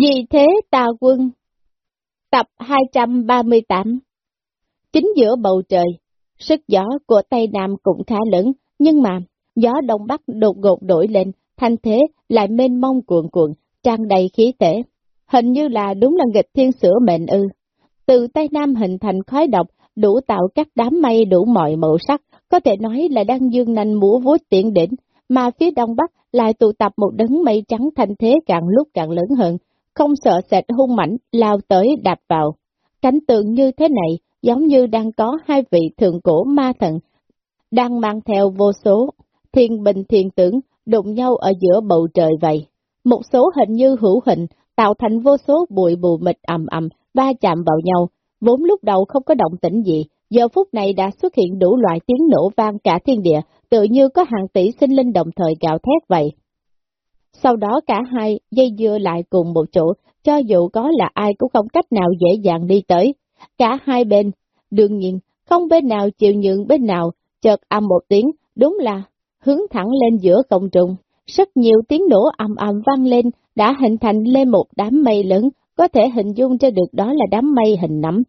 Vì thế tà quân Tập 238 Chính giữa bầu trời, sức gió của Tây Nam cũng khá lớn, nhưng mà gió Đông Bắc đột ngột đổi lên, thanh thế lại mênh mông cuộn cuộn, tràn đầy khí thể. Hình như là đúng là nghịch thiên sửa mệnh ư. Từ Tây Nam hình thành khói độc, đủ tạo các đám mây đủ mọi màu sắc, có thể nói là đang dương nanh múa vuốt tiện đỉnh, mà phía Đông Bắc lại tụ tập một đấng mây trắng thanh thế càng lúc càng lớn hơn, không sợ sệt hung mảnh lao tới đạp vào. Cảnh tượng như thế này giống như đang có hai vị thượng cổ ma thần, đang mang theo vô số thiên bình thiên tưởng đụng nhau ở giữa bầu trời vậy. Một số hình như hữu hình tạo thành vô số bụi bù mịt ầm ầm va chạm vào nhau, vốn lúc đầu không có động tĩnh gì, giờ phút này đã xuất hiện đủ loại tiếng nổ vang cả thiên địa, tự như có hàng tỷ sinh linh đồng thời gạo thét vậy. Sau đó cả hai dây dưa lại cùng một chỗ, cho dù có là ai cũng không cách nào dễ dàng đi tới. Cả hai bên, đương nhiên, không bên nào chịu nhượng bên nào, chợt âm một tiếng, đúng là hướng thẳng lên giữa không trung. Rất nhiều tiếng nổ ầm ầm vang lên, đã hình thành lên một đám mây lớn, có thể hình dung cho được đó là đám mây hình nắm.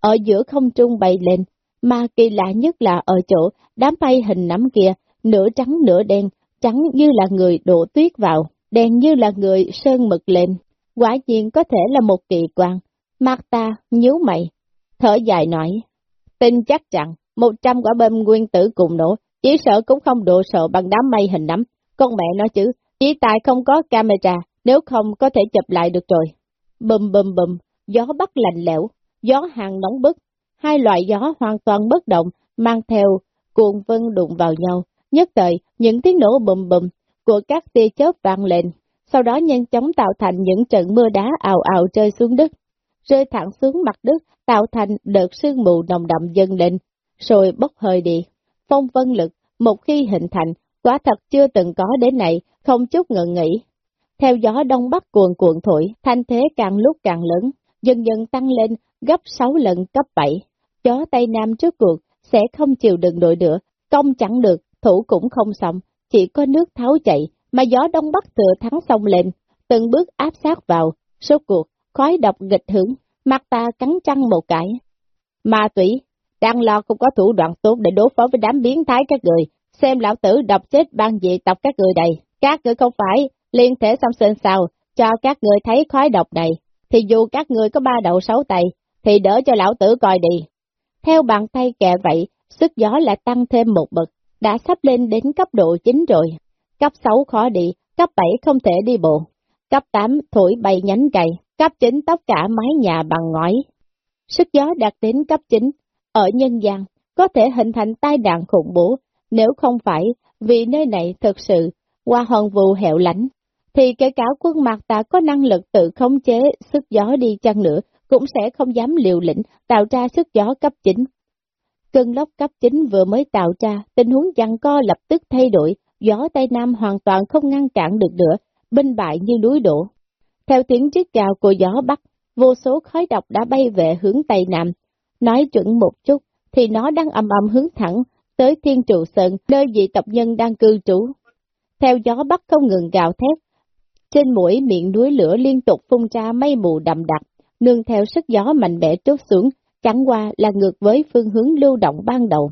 Ở giữa không trung bay lên, mà kỳ lạ nhất là ở chỗ đám mây hình nắm kia, nửa trắng nửa đen, trắng như là người đổ tuyết vào, đen như là người sơn mực lên. Quả nhiên có thể là một kỳ quan. Marta nhíu mày, thở dài nói, tin chắc chắn một trăm quả bom nguyên tử cùng nổ, chỉ sợ cũng không độ sợ bằng đám mây hình nắm. Con mẹ nói chứ, chỉ tại không có camera, nếu không có thể chụp lại được rồi. Bùm bùm bùm, gió bắc lạnh lẽo, gió hàng nóng bức, hai loại gió hoàn toàn bất động, mang theo cuồng vân đụng vào nhau. Nhất thời, những tiếng nổ bùm bùm của các tia chớp vang lên, sau đó nhanh chóng tạo thành những trận mưa đá ào ào rơi xuống đất, rơi thẳng xuống mặt đất, tạo thành đợt sương mù nồng đậm dâng lên, rồi bốc hơi đi. Phong vân lực, một khi hình thành, quả thật chưa từng có đến này, không chút ngừng nghỉ. Theo gió đông bắc cuồn cuộn thổi, thanh thế càng lúc càng lớn, dần dần tăng lên gấp 6 lần cấp 7. Gió Tây Nam trước cuộc sẽ không chịu đựng nổi nữa, công chẳng được, thủ cũng không xong, chỉ có nước tháo chạy, mà gió đông bắc tựa thắng sông lên, từng bước áp sát vào, số cuộc, khói độc nghịch hưởng, mặt ta cắn trăng một cái. Ma tủy, đang lo không có thủ đoạn tốt để đối phó với đám biến thái các người, xem lão tử độc chết ban dị tộc các người đây, các người không phải liên thể xong sơn sao, cho các người thấy khói độc này, thì dù các người có ba đầu sáu tay, thì đỡ cho lão tử coi đi. Theo bàn tay kẹ vậy, sức gió lại tăng thêm một bậc, đã sắp lên đến cấp độ 9 rồi. Cấp 6 khó đi, cấp 7 không thể đi bộ, cấp 8 thổi bay nhánh cây, cấp 9 tóc cả mái nhà bằng ngói. Sức gió đạt đến cấp 9, ở nhân gian, có thể hình thành tai nạn khủng bố, nếu không phải vì nơi này thực sự qua hòn vụ hẻo lánh, thì kể cả quân mặt ta có năng lực tự khống chế sức gió đi chăng nữa, cũng sẽ không dám liều lĩnh tạo ra sức gió cấp 9. Cơn lốc cấp 9 vừa mới tạo ra, tình huống giằng co lập tức thay đổi, gió Tây Nam hoàn toàn không ngăn cản được nữa, binh bại như núi đổ. Theo tiếng chiếc gào của gió Bắc, vô số khói độc đã bay về hướng Tây Nam. Nói chuẩn một chút, thì nó đang âm âm hướng thẳng tới Thiên Trụ Sơn, nơi vị tộc nhân đang cư trú. Theo gió Bắc không ngừng gào thét, trên mũi miệng núi lửa liên tục phun ra mây mù đậm đặc, nương theo sức gió mạnh mẽ trút xuống, chẳng qua là ngược với phương hướng lưu động ban đầu.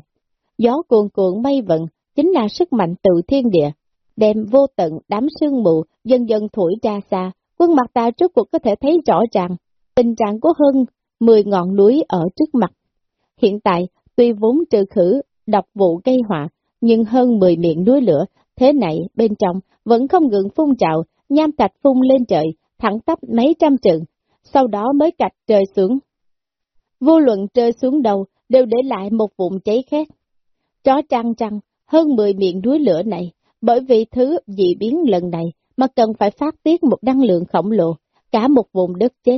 Gió cuồn cuộn mây vận, chính là sức mạnh tự thiên địa, đem vô tận đám sương mù dần dần thổi ra xa, quân mặt ta trước cuộc có thể thấy rõ ràng, tình trạng của hơn 10 ngọn núi ở trước mặt. Hiện tại, tuy vốn trừ khử, độc vụ gây họa, nhưng hơn 10 miệng núi lửa, thế này bên trong vẫn không ngừng phun trào, nham thạch phun lên trời, thẳng tắp mấy trăm trượng, sau đó mới cạch trời xuống. Vô luận rơi xuống đầu, đều để lại một vùng cháy khét. Chó trăng trăng, hơn 10 miệng núi lửa này, bởi vì thứ dị biến lần này mà cần phải phát tiết một năng lượng khổng lồ, cả một vùng đất chết.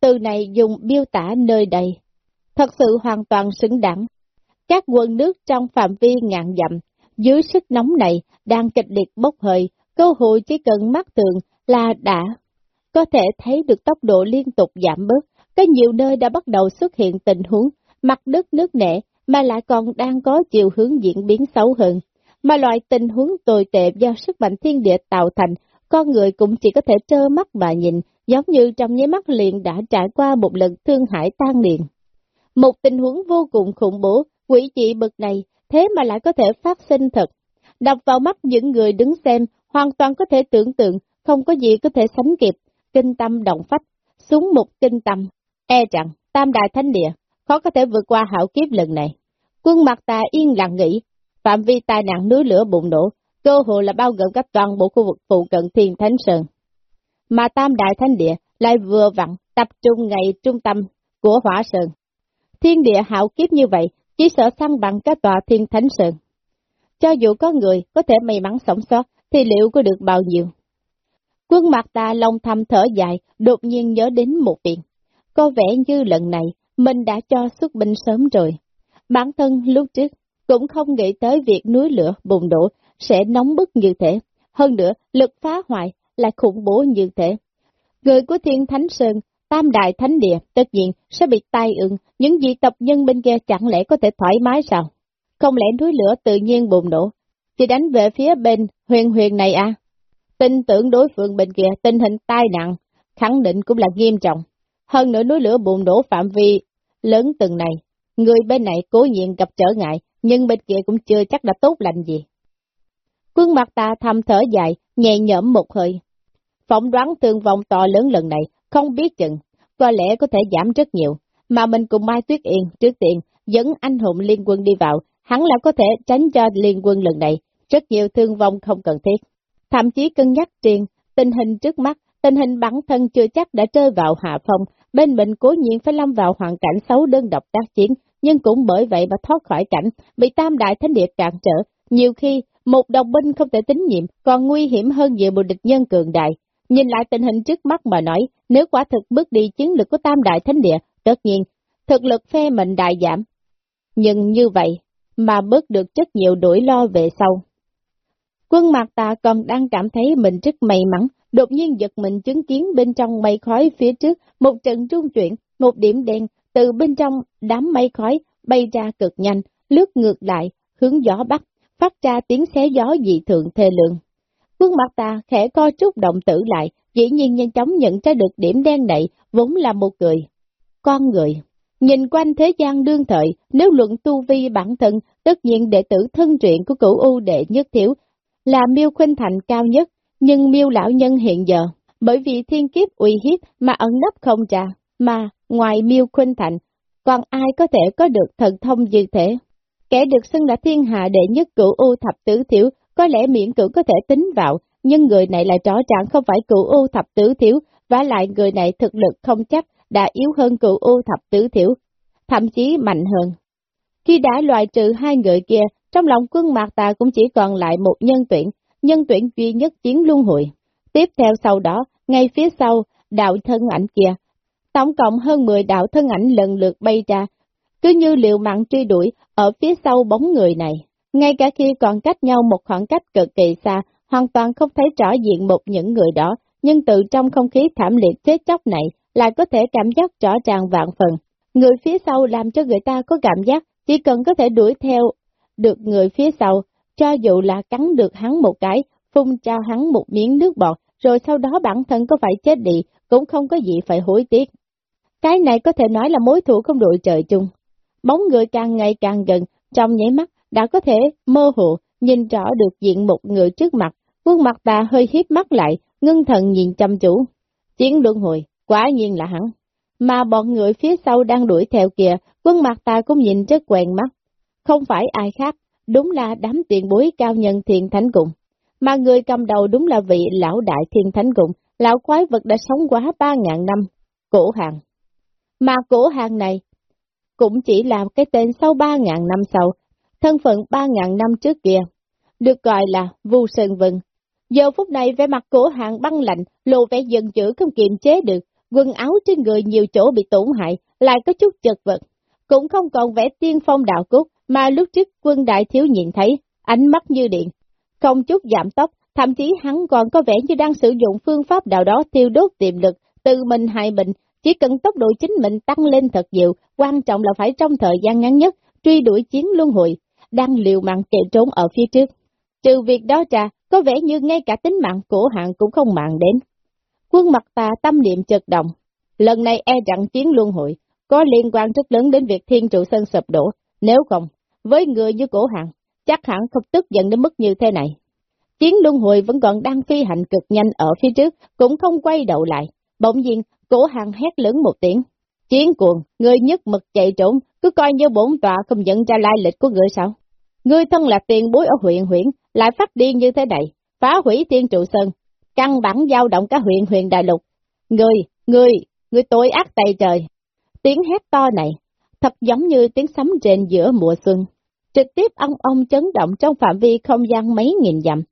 Từ này dùng biêu tả nơi đây, thật sự hoàn toàn xứng đáng. Các quân nước trong phạm vi ngàn dặm, dưới sức nóng này đang kịch liệt bốc hơi, cơ hội chỉ cần mắt thường là đã có thể thấy được tốc độ liên tục giảm bớt, có nhiều nơi đã bắt đầu xuất hiện tình huống mặt đất nước nẻ mà lại còn đang có chiều hướng diễn biến xấu hơn. Mà loại tình huống tồi tệ do sức mạnh thiên địa tạo thành con người cũng chỉ có thể trơ mắt mà nhìn, giống như trong nháy mắt liền đã trải qua một lần thương hại tan liền. Một tình huống vô cùng khủng bố, quỷ dị bực này, thế mà lại có thể phát sinh thật. đọc vào mắt những người đứng xem, hoàn toàn có thể tưởng tượng, không có gì có thể sánh kịp, kinh tâm động phách, xuống một kinh tâm, e rằng, tam đại thánh địa, khó có thể vượt qua hảo kiếp lần này. Quân mặt ta yên lặng nghĩ, phạm vi tai nạn núi lửa bùng nổ, cơ hội là bao gồm các toàn bộ khu vực phụ cận thiên thánh sơn. Mà tam đại thánh địa lại vừa vặn tập trung ngay trung tâm của hỏa sơn. Thiên địa hảo kiếp như vậy, chỉ sợ săn bằng các tòa thiên thánh sơn. Cho dù có người có thể may mắn sống sót, thì liệu có được bao nhiêu? Quân mặt ta lòng thầm thở dài, đột nhiên nhớ đến một việc. Có vẻ như lần này, mình đã cho xuất binh sớm rồi. Bản thân lúc trước, cũng không nghĩ tới việc núi lửa bùng nổ sẽ nóng bức như thế. Hơn nữa, lực phá hoại lại khủng bố như thế. Người của Thiên Thánh Sơn, Tam Đại Thánh Địa, tất nhiên sẽ bị tai ương, những dị tộc nhân bên kia chẳng lẽ có thể thoải mái sao? Không lẽ núi lửa tự nhiên bùng nổ, chỉ đánh về phía bên huyền huyền này à? Tin tưởng đối phương bên kia tình hình tai nạn, khẳng định cũng là nghiêm trọng. Hơn nữa núi lửa bùng nổ phạm vi lớn từng này, người bên này cố nhiên gặp trở ngại, nhưng bên kia cũng chưa chắc đã tốt lành gì. Quân mặt ta thầm thở dài, nhẹ nhõm một hơi. Phỏng đoán thương vong to lớn lần này, không biết chừng, có lẽ có thể giảm rất nhiều, mà mình cùng Mai Tuyết Yên trước tiên dẫn anh hùng liên quân đi vào, hắn là có thể tránh cho liên quân lần này, rất nhiều thương vong không cần thiết. Thậm chí cân nhắc riêng, tình hình trước mắt, tình hình bản thân chưa chắc đã rơi vào hạ phong, bên mình cố nhiên phải lâm vào hoàn cảnh xấu đơn độc tác chiến, nhưng cũng bởi vậy mà thoát khỏi cảnh, bị tam đại thánh địa cản trở, nhiều khi một đồng binh không thể tín nhiệm, còn nguy hiểm hơn nhiều một địch nhân cường đại. Nhìn lại tình hình trước mắt mà nói, nếu quả thực bước đi chiến lược của tam đại thánh địa, tất nhiên, thực lực phe mình đại giảm. Nhưng như vậy, mà bớt được rất nhiều đuổi lo về sau. Quân mạc tà còn đang cảm thấy mình rất may mắn, đột nhiên giật mình chứng kiến bên trong mây khói phía trước một trận trung chuyển, một điểm đen từ bên trong đám mây khói bay ra cực nhanh, lướt ngược lại, hướng gió bắc, phát ra tiếng xé gió dị thượng thê lượng. Quân mặt ta khẽ co chút động tử lại, dĩ nhiên nhanh chóng nhận ra được điểm đen này vốn là một người. Con người. Nhìn quanh thế gian đương thời, nếu luận tu vi bản thân, tất nhiên đệ tử thân truyện của cửu U đệ nhất thiếu là miêu khuynh thành cao nhất, nhưng miêu lão nhân hiện giờ, bởi vì thiên kiếp uy hiếp mà ẩn nấp không ra, mà ngoài miêu khuynh thành, còn ai có thể có được thần thông như thế? Kẻ được xưng là thiên hạ đệ nhất cửu U thập tứ thiếu, có lẽ miễn cửu có thể tính vào, nhưng người này là rõ ràng không phải cửu U thập tứ thiếu, và lại người này thực lực không chắc đã yếu hơn cửu U thập tứ thiếu, thậm chí mạnh hơn. Khi đã loại trừ hai người kia, trong lòng quân mạc tà cũng chỉ còn lại một nhân tuyển, nhân tuyển duy nhất chiến luân hội. Tiếp theo sau đó, ngay phía sau, đạo thân ảnh kia, tổng cộng hơn 10 đạo thân ảnh lần lượt bay ra, cứ như liều mạng truy đuổi ở phía sau bóng người này. Ngay cả khi còn cách nhau một khoảng cách cực kỳ xa, hoàn toàn không thấy rõ diện một những người đó, nhưng từ trong không khí thảm liệt chết chóc này lại có thể cảm giác rõ ràng vạn phần. Người phía sau làm cho người ta có cảm giác chỉ cần có thể đuổi theo được người phía sau, cho dù là cắn được hắn một cái, phun cho hắn một miếng nước bọt, rồi sau đó bản thân có phải chết đi, cũng không có gì phải hối tiếc. Cái này có thể nói là mối thủ không đội trời chung. Bóng người càng ngày càng gần, trong nháy mắt, đã có thể mơ hồ, nhìn rõ được diện một người trước mặt, khuôn mặt ta hơi hiếp mắt lại, ngưng thần nhìn chăm chú. Chiến luân hồi, quả nhiên là hắn. Mà bọn người phía sau đang đuổi theo kìa, quân mặt ta cũng nhìn rất quen mắt. Không phải ai khác, đúng là đám tiền bối cao nhân thiền thánh cùng. Mà người cầm đầu đúng là vị lão đại thiên thánh cùng, lão quái vật đã sống quá ba ngàn năm, cổ hàng. Mà cổ hàng này cũng chỉ là cái tên sau ba ngàn năm sau, thân phận ba ngàn năm trước kia, được gọi là Vu Sơn Vân. Giờ phút này vẻ mặt cổ hàng băng lạnh, lộ vẻ giận dữ không kiềm chế được, quần áo trên người nhiều chỗ bị tổn hại, lại có chút chật vật, cũng không còn vẻ tiên phong đạo cốt, mà lúc trước quân đại thiếu nhìn thấy, ánh mắt như điện, không chút giảm tốc, thậm chí hắn còn có vẻ như đang sử dụng phương pháp nào đó tiêu đốt tiềm lực, từ mình hại mình, chỉ cần tốc độ chính mình tăng lên thật nhiều, quan trọng là phải trong thời gian ngắn nhất, truy đuổi chiến luân hồi, đang liều mạng chạy trốn ở phía trước. Trừ việc đó ra, có vẻ như ngay cả tính mạng của hạng cũng không mạng đến. Quân mặt ta tâm niệm chật động, lần này e rằng chiến luân hội, có liên quan rất lớn đến việc thiên trụ sơn sụp đổ, nếu không, với người như cổ hạng, chắc hẳn không tức giận đến mức như thế này. Chiến luân hồi vẫn còn đang phi hành cực nhanh ở phía trước, cũng không quay đầu lại. Bỗng nhiên, cổ hàng hét lớn một tiếng. Chiến cuồng, người nhất mực chạy trốn, cứ coi như bổn tọa không nhận ra lai lịch của người sao. người thân là tiền bối ở huyện huyện, lại phát điên như thế này, phá hủy thiên trụ sơn, căn bản giao động cả huyện huyện đại lục. người người người tội ác tay trời. Tiếng hét to này, thật giống như tiếng sấm trên giữa mùa xuân, trực tiếp ông ông chấn động trong phạm vi không gian mấy nghìn dặm.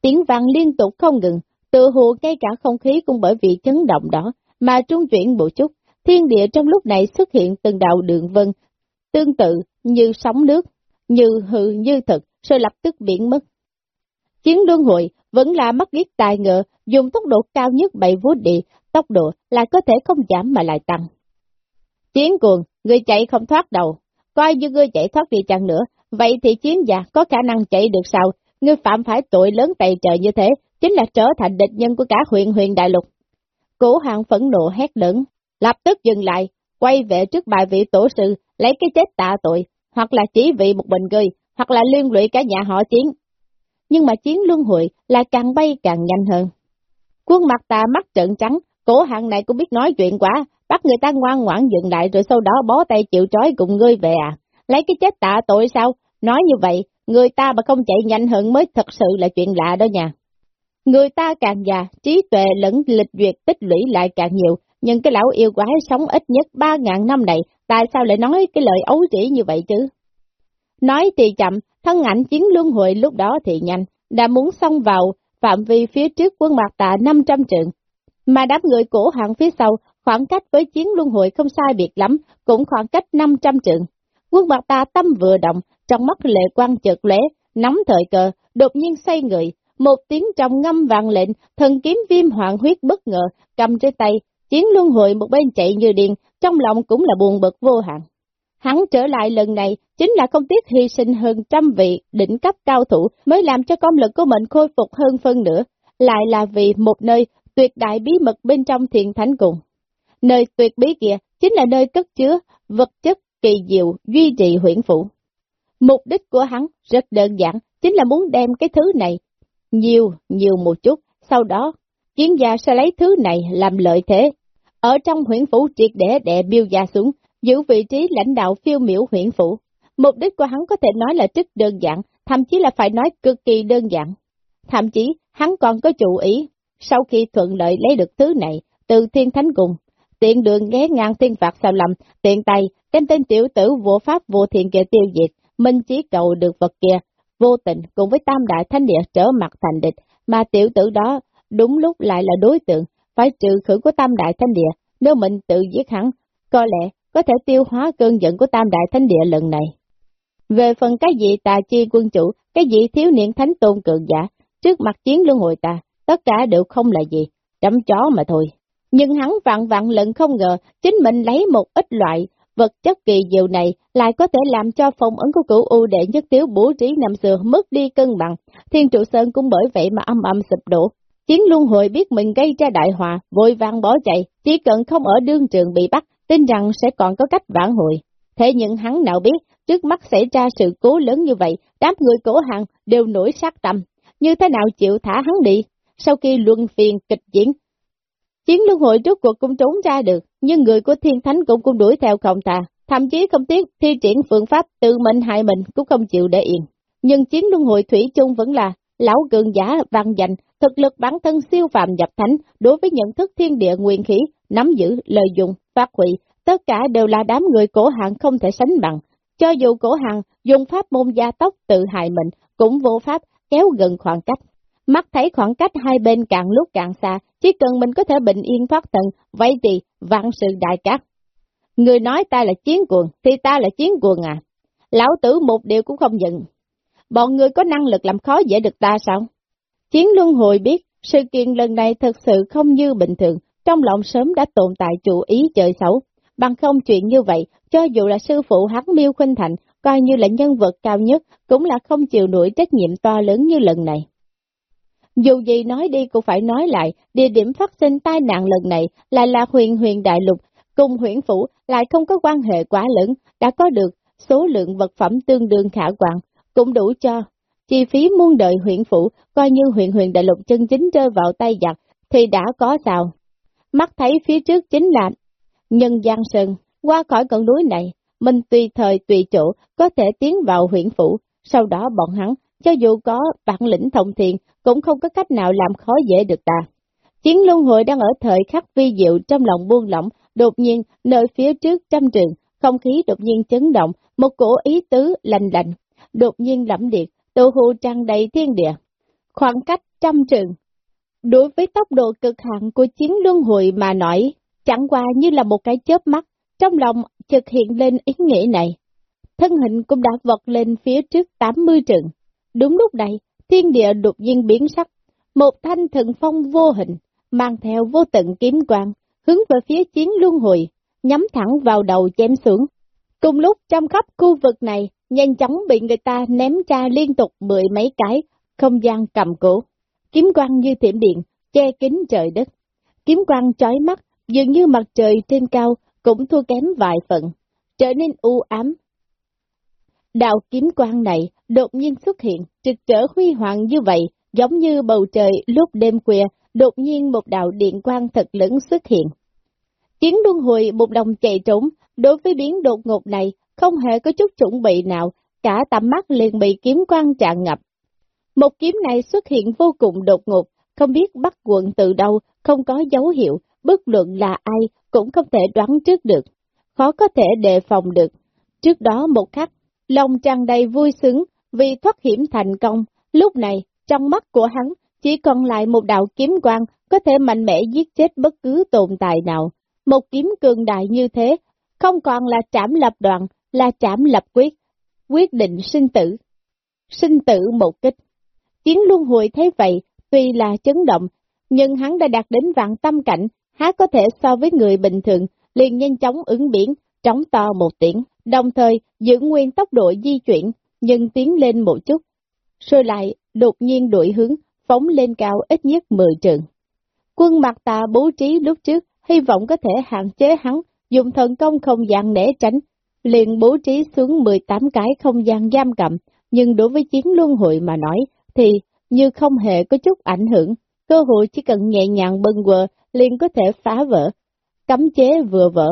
Tiếng vang liên tục không ngừng, tự hồ ngay cả không khí cũng bởi vì chấn động đó mà trung chuyển bộ chút, thiên địa trong lúc này xuất hiện từng đạo đường vân, tương tự như sóng nước, như hư như thực, rồi lập tức biến mất. Chiến luân hội vẫn là mất giết tài ngựa, dùng tốc độ cao nhất bảy vút địa, tốc độ là có thể không giảm mà lại tăng. Chiến cuồng, người chạy không thoát đầu, coi như ngươi chạy thoát đi chăng nữa, vậy thì chiến giả có khả năng chạy được sao? Ngươi phạm phải tội lớn tày trời như thế, chính là trở thành địch nhân của cả huyện huyền đại lục. Cổ hạng phẫn nộ hét lớn, lập tức dừng lại, quay về trước bài vị tổ sư, lấy cái chết tạ tội, hoặc là chỉ vị một bình gơi, hoặc là liên lụy cả nhà họ chiến. Nhưng mà chiến luân hội là càng bay càng nhanh hơn. Quân mặt ta mắt trợn trắng, cổ hạng này cũng biết nói chuyện quá, bắt người ta ngoan ngoãn dừng lại rồi sau đó bó tay chịu trói cùng ngươi về à. Lấy cái chết tạ tội sao? Nói như vậy, người ta mà không chạy nhanh hơn mới thật sự là chuyện lạ đó nha. Người ta càng già, trí tuệ lẫn lịch duyệt tích lũy lại càng nhiều, nhưng cái lão yêu quái sống ít nhất ba ngàn năm này, tại sao lại nói cái lời ấu trĩ như vậy chứ? Nói thì chậm, thân ảnh chiến luân hội lúc đó thì nhanh, đã muốn xông vào phạm vi phía trước quân mặt tạ 500 trượng. Mà đám người cổ hạng phía sau, khoảng cách với chiến luân hội không sai biệt lắm, cũng khoảng cách 500 trượng. Quân mặt tạ tâm vừa động, trong mắt lệ quan chợt lóe, nắm thời cờ, đột nhiên xoay người, một tiếng trong ngâm vàng lệnh, thần kiếm viêm hoàng huyết bất ngờ, cầm trên tay, chiến luân hội một bên chạy như điên, trong lòng cũng là buồn bực vô hạn. Hắn trở lại lần này chính là không tiếc hy sinh hơn trăm vị đỉnh cấp cao thủ mới làm cho công lực của mình khôi phục hơn phân nữa, lại là vì một nơi tuyệt đại bí mật bên trong thiền thánh cùng. Nơi tuyệt bí kia chính là nơi cất chứa vật chất kỳ diệu duy trì huyển phủ. Mục đích của hắn rất đơn giản, chính là muốn đem cái thứ này nhiều, nhiều một chút, sau đó chiến gia sẽ lấy thứ này làm lợi thế. Ở trong huyện phủ triệt để đè biêu gia xuống, giữ vị trí lãnh đạo phiêu miểu huyện phủ. Mục đích của hắn có thể nói là rất đơn giản, thậm chí là phải nói cực kỳ đơn giản. Thậm chí, hắn còn có chủ ý, sau khi thuận lợi lấy được thứ này, từ thiên thánh cùng, tiện đường ghé ngang thiên phạt sao lầm, tiện tay, tên tên tiểu tử vô pháp vô thiện kia tiêu diệt, minh chỉ cầu được vật kia, vô tình cùng với tam đại thánh địa trở mặt thành địch, mà tiểu tử đó đúng lúc lại là đối tượng, phải trừ khử của tam đại thánh địa, nếu mình tự giết hắn, có lẽ có thể tiêu hóa cơn giận của tam đại thánh địa lần này. Về phần cái gì tà chi quân chủ, cái gì thiếu niên thánh tôn cường giả, trước mặt chiến luân hồi ta, tất cả đều không là gì, chấm chó mà thôi. Nhưng hắn vạn vạn lần không ngờ, chính mình lấy một ít loại vật chất kỳ diệu này lại có thể làm cho phong ấn của cửu U đệ nhất tiếu bố trí năm xưa mất đi cân bằng, thiên trụ sơn cũng bởi vậy mà âm âm sụp đổ. Chiến luân hồi biết mình gây ra đại hòa, vội vàng bỏ chạy, chỉ cần không ở đương trường bị bắt, tin rằng sẽ còn có cách vãn hồi. Thế nhưng hắn nào biết, trước mắt xảy ra sự cố lớn như vậy, đám người cổ hàng đều nổi sát tâm, như thế nào chịu thả hắn đi. Sau khi luân phiền kịch diễn, chiến luân hội trước cuộc cũng trốn ra được, nhưng người của thiên thánh cũng cũng đuổi theo không tà, thậm chí không tiếc thi triển phương pháp tự mình hại mình cũng không chịu để yên. Nhưng chiến luân hội thủy chung vẫn là lão cường giả văn danh, thực lực bản thân siêu phàm nhập thánh đối với nhận thức thiên địa nguyên khí, nắm giữ, lợi dụng, phát huy, tất cả đều là đám người cổ hạng không thể sánh bằng. Cho dù cổ hạng dùng pháp môn gia tốc tự hại mình, cũng vô pháp kéo gần khoảng cách. Mắt thấy khoảng cách hai bên càng lúc càng xa, chỉ cần mình có thể bình yên thoát thân, vậy thì vạn sự đại cát. Người nói ta là chiến cuồng, thì ta là chiến cuồng à. Lão tử một điều cũng không giận. Bọn người có năng lực làm khó dễ được ta sao? Chiến luân hồi biết, sự kiện lần này thật sự không như bình thường, trong lòng sớm đã tồn tại chủ ý chơi xấu. Bằng không chuyện như vậy, cho dù là sư phụ hắn miêu khinh thành, coi như là nhân vật cao nhất, cũng là không chịu nổi trách nhiệm to lớn như lần này. Dù gì nói đi cũng phải nói lại, địa điểm phát sinh tai nạn lần này là là huyền huyền đại lục, cùng huyện phủ lại không có quan hệ quá lớn, đã có được số lượng vật phẩm tương đương khả quan, cũng đủ cho chi phí muôn đời huyện phủ, coi như huyện huyền đại lục chân chính rơi vào tay giặc, thì đã có sao. Mắt thấy phía trước chính là nhân gian sơn, qua khỏi con núi này, mình tùy thời tùy chỗ có thể tiến vào huyện phủ, sau đó bọn hắn, cho dù có bản lĩnh thông thiền cũng không có cách nào làm khó dễ được ta. Chiến luân hội đang ở thời khắc vi diệu trong lòng buông lỏng, đột nhiên nơi phía trước trăm trường, không khí đột nhiên chấn động, một cổ ý tứ lành lạnh, đột nhiên lẫm liệt, tù hù trăng đầy thiên địa. Khoảng cách trăm trường, đối với tốc độ cực hạn của chiến luân hội mà nói, chẳng qua như là một cái chớp mắt, trong lòng chợt hiện lên ý nghĩa này. Thân hình cũng đã vọt lên phía trước 80 trường. Đúng lúc này, thiên địa đột nhiên biến sắc, một thanh thần phong vô hình, mang theo vô tận kiếm quang, hướng về phía chiến luân hồi, nhắm thẳng vào đầu chém xuống. Cùng lúc trong khắp khu vực này, nhanh chóng bị người ta ném ra liên tục mười mấy cái, không gian cầm cổ. Kiếm quang như thiểm điện, che kín trời đất. Kiếm quang chói mắt, dường như mặt trời trên cao, cũng thua kém vài phần, trở nên u ám. Đạo kiếm quang này đột nhiên xuất hiện, trực trở huy hoàng như vậy, giống như bầu trời lúc đêm khuya, đột nhiên một đạo điện quang thật lớn xuất hiện. Chiến luân hồi một đồng chạy trốn, đối với biến đột ngột này, không hề có chút chuẩn bị nào, cả tầm mắt liền bị kiếm quang tràn ngập. Một kiếm này xuất hiện vô cùng đột ngột, không biết bắt quận từ đâu, không có dấu hiệu, bất luận là ai cũng không thể đoán trước được, khó có thể đề phòng được. Trước đó một khắc, lòng tràn đầy vui sướng vì thoát hiểm thành công, lúc này, trong mắt của hắn, chỉ còn lại một đạo kiếm quang có thể mạnh mẽ giết chết bất cứ tồn tại nào. Một kiếm cường đại như thế, không còn là trảm lập đoạn, là trảm lập quyết, quyết định sinh tử. Sinh tử một kích. Chiến luân hồi thấy vậy, tuy là chấn động, nhưng hắn đã đạt đến vạn tâm cảnh, há có thể so với người bình thường, liền nhanh chóng ứng biển, trống to một tiếng, đồng thời giữ nguyên tốc độ di chuyển, nhưng tiến lên một chút, rồi lại đột nhiên đổi hướng, phóng lên cao ít nhất 10 trường. Quân mặt tà bố trí lúc trước, hy vọng có thể hạn chế hắn, dùng thần công không gian né tránh, liền bố trí xuống 18 cái không gian giam cầm, nhưng đối với chiến luân hội mà nói, thì như không hề có chút ảnh hưởng, cơ hội chỉ cần nhẹ nhàng bâng quờ liền có thể phá vỡ, cấm chế vừa vỡ.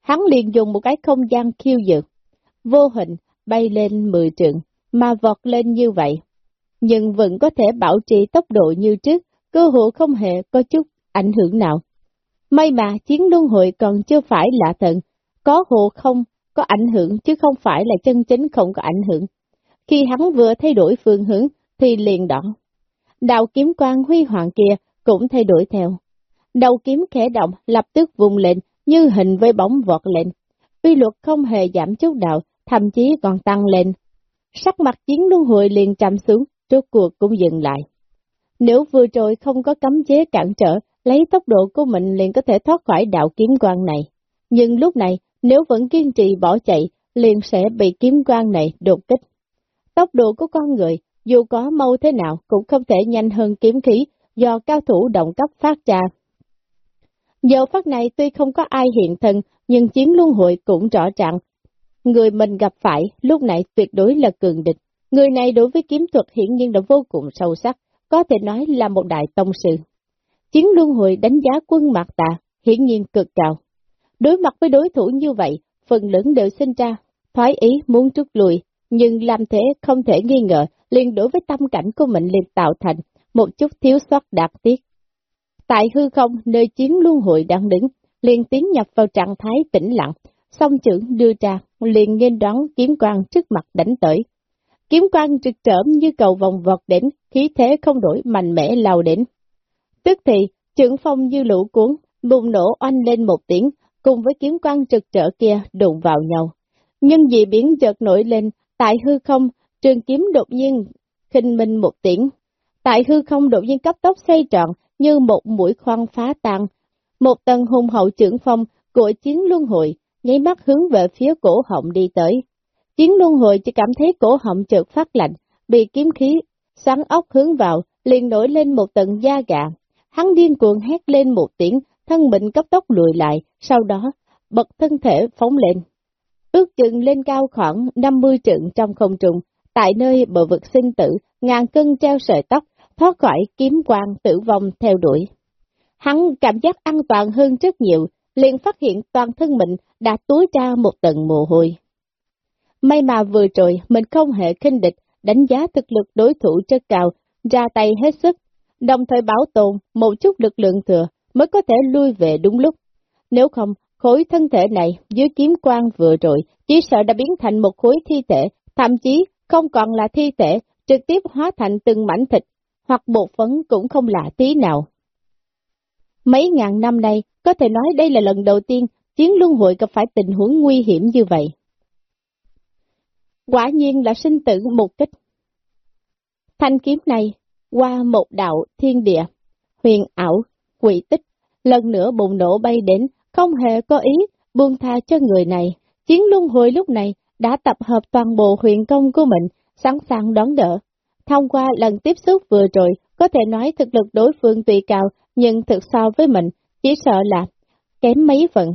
Hắn liền dùng một cái không gian khiêu dược, vô hình bay lên 10 trường, mà vọt lên như vậy. Nhưng vẫn có thể bảo trì tốc độ như trước, cơ hội không hề có chút ảnh hưởng nào. May mà chiến luân hội còn chưa phải lạ thận, có hộ không có ảnh hưởng chứ không phải là chân chính không có ảnh hưởng. Khi hắn vừa thay đổi phương hướng thì liền đỏ. Đạo kiếm quang huy hoàng kia cũng thay đổi theo. Đầu kiếm khẽ động lập tức vùng lên như hình với bóng vọt lên. Uy luật không hề giảm chút nào, thậm chí còn tăng lên. Sắc mặt chiến luân hội liền trầm xuống, rốt cuộc cũng dừng lại. Nếu vừa rồi không có cấm chế cản trở, lấy tốc độ của mình liền có thể thoát khỏi đạo kiếm quang này. Nhưng lúc này, nếu vẫn kiên trì bỏ chạy, liền sẽ bị kiếm quang này đột kích. Tốc độ của con người, dù có mau thế nào cũng không thể nhanh hơn kiếm khí do cao thủ động cấp phát ra. Giờ phát này tuy không có ai hiện thân, nhưng chiến luân hội cũng rõ ràng. Người mình gặp phải lúc này tuyệt đối là cường địch. Người này đối với kiếm thuật hiển nhiên đã vô cùng sâu sắc, có thể nói là một đại tông sư. Chiến luân hội đánh giá quân mạc tà, hiển nhiên cực cao. Đối mặt với đối thủ như vậy, phần lớn đều sinh ra, thoái ý muốn rút lui, nhưng làm thế không thể nghi ngờ, liền đối với tâm cảnh của mình liền tạo thành một chút thiếu sót đạt tiết. Tại hư không, nơi chiến luân hội đang đứng, liền tiến nhập vào trạng thái tĩnh lặng, song trưởng đưa ra, liền nghênh đón kiếm quang trước mặt đánh tới. Kiếm quang trực trởm như cầu vòng vọt đến, khí thế không đổi mạnh mẽ lao đến. Tức thì, trưởng phong như lũ cuốn, bùng nổ oanh lên một tiếng, cùng với kiếm quang trực trở kia đụng vào nhau. Nhưng dị biến chợt nổi lên, tại hư không, trường kiếm đột nhiên khinh minh một tiếng. Tại hư không đột nhiên cấp tốc xoay tròn như một mũi khoan phá tan. Một tầng hùng hậu trưởng phong của chiến luân hội, nháy mắt hướng về phía cổ họng đi tới. Chiến luân hồi chỉ cảm thấy cổ họng chợt phát lạnh, bị kiếm khí, sáng ốc hướng vào, liền nổi lên một tầng da gà. Hắn điên cuồng hét lên một tiếng, thân mình cấp tốc lùi lại, sau đó bật thân thể phóng lên. Ước chừng lên cao khoảng 50 trượng trong không trung, tại nơi bờ vực sinh tử, ngàn cân treo sợi tóc, thoát khỏi kiếm quang tử vong theo đuổi. Hắn cảm giác an toàn hơn rất nhiều, liền phát hiện toàn thân mình đã túi ra một tầng mồ hôi. May mà vừa rồi mình không hề khinh địch, đánh giá thực lực đối thủ chất cao, ra tay hết sức, đồng thời bảo tồn một chút lực lượng thừa mới có thể lui về đúng lúc. Nếu không, khối thân thể này dưới kiếm quang vừa rồi chỉ sợ đã biến thành một khối thi thể, thậm chí không còn là thi thể, trực tiếp hóa thành từng mảnh thịt, hoặc bột phấn cũng không lạ tí nào. Mấy ngàn năm nay, có thể nói đây là lần đầu tiên chiến luân hội gặp phải tình huống nguy hiểm như vậy. Quả nhiên là sinh tử một kích. Thanh kiếm này, qua một đạo thiên địa, huyền ảo, quỷ tích, lần nữa bùng nổ bay đến, không hề có ý buông tha cho người này. Chiến luân hồi lúc này đã tập hợp toàn bộ huyền công của mình, sẵn sàng đón đỡ. Thông qua lần tiếp xúc vừa rồi, có thể nói thực lực đối phương tùy cao, nhưng thực so với mình, chỉ sợ là kém mấy phần.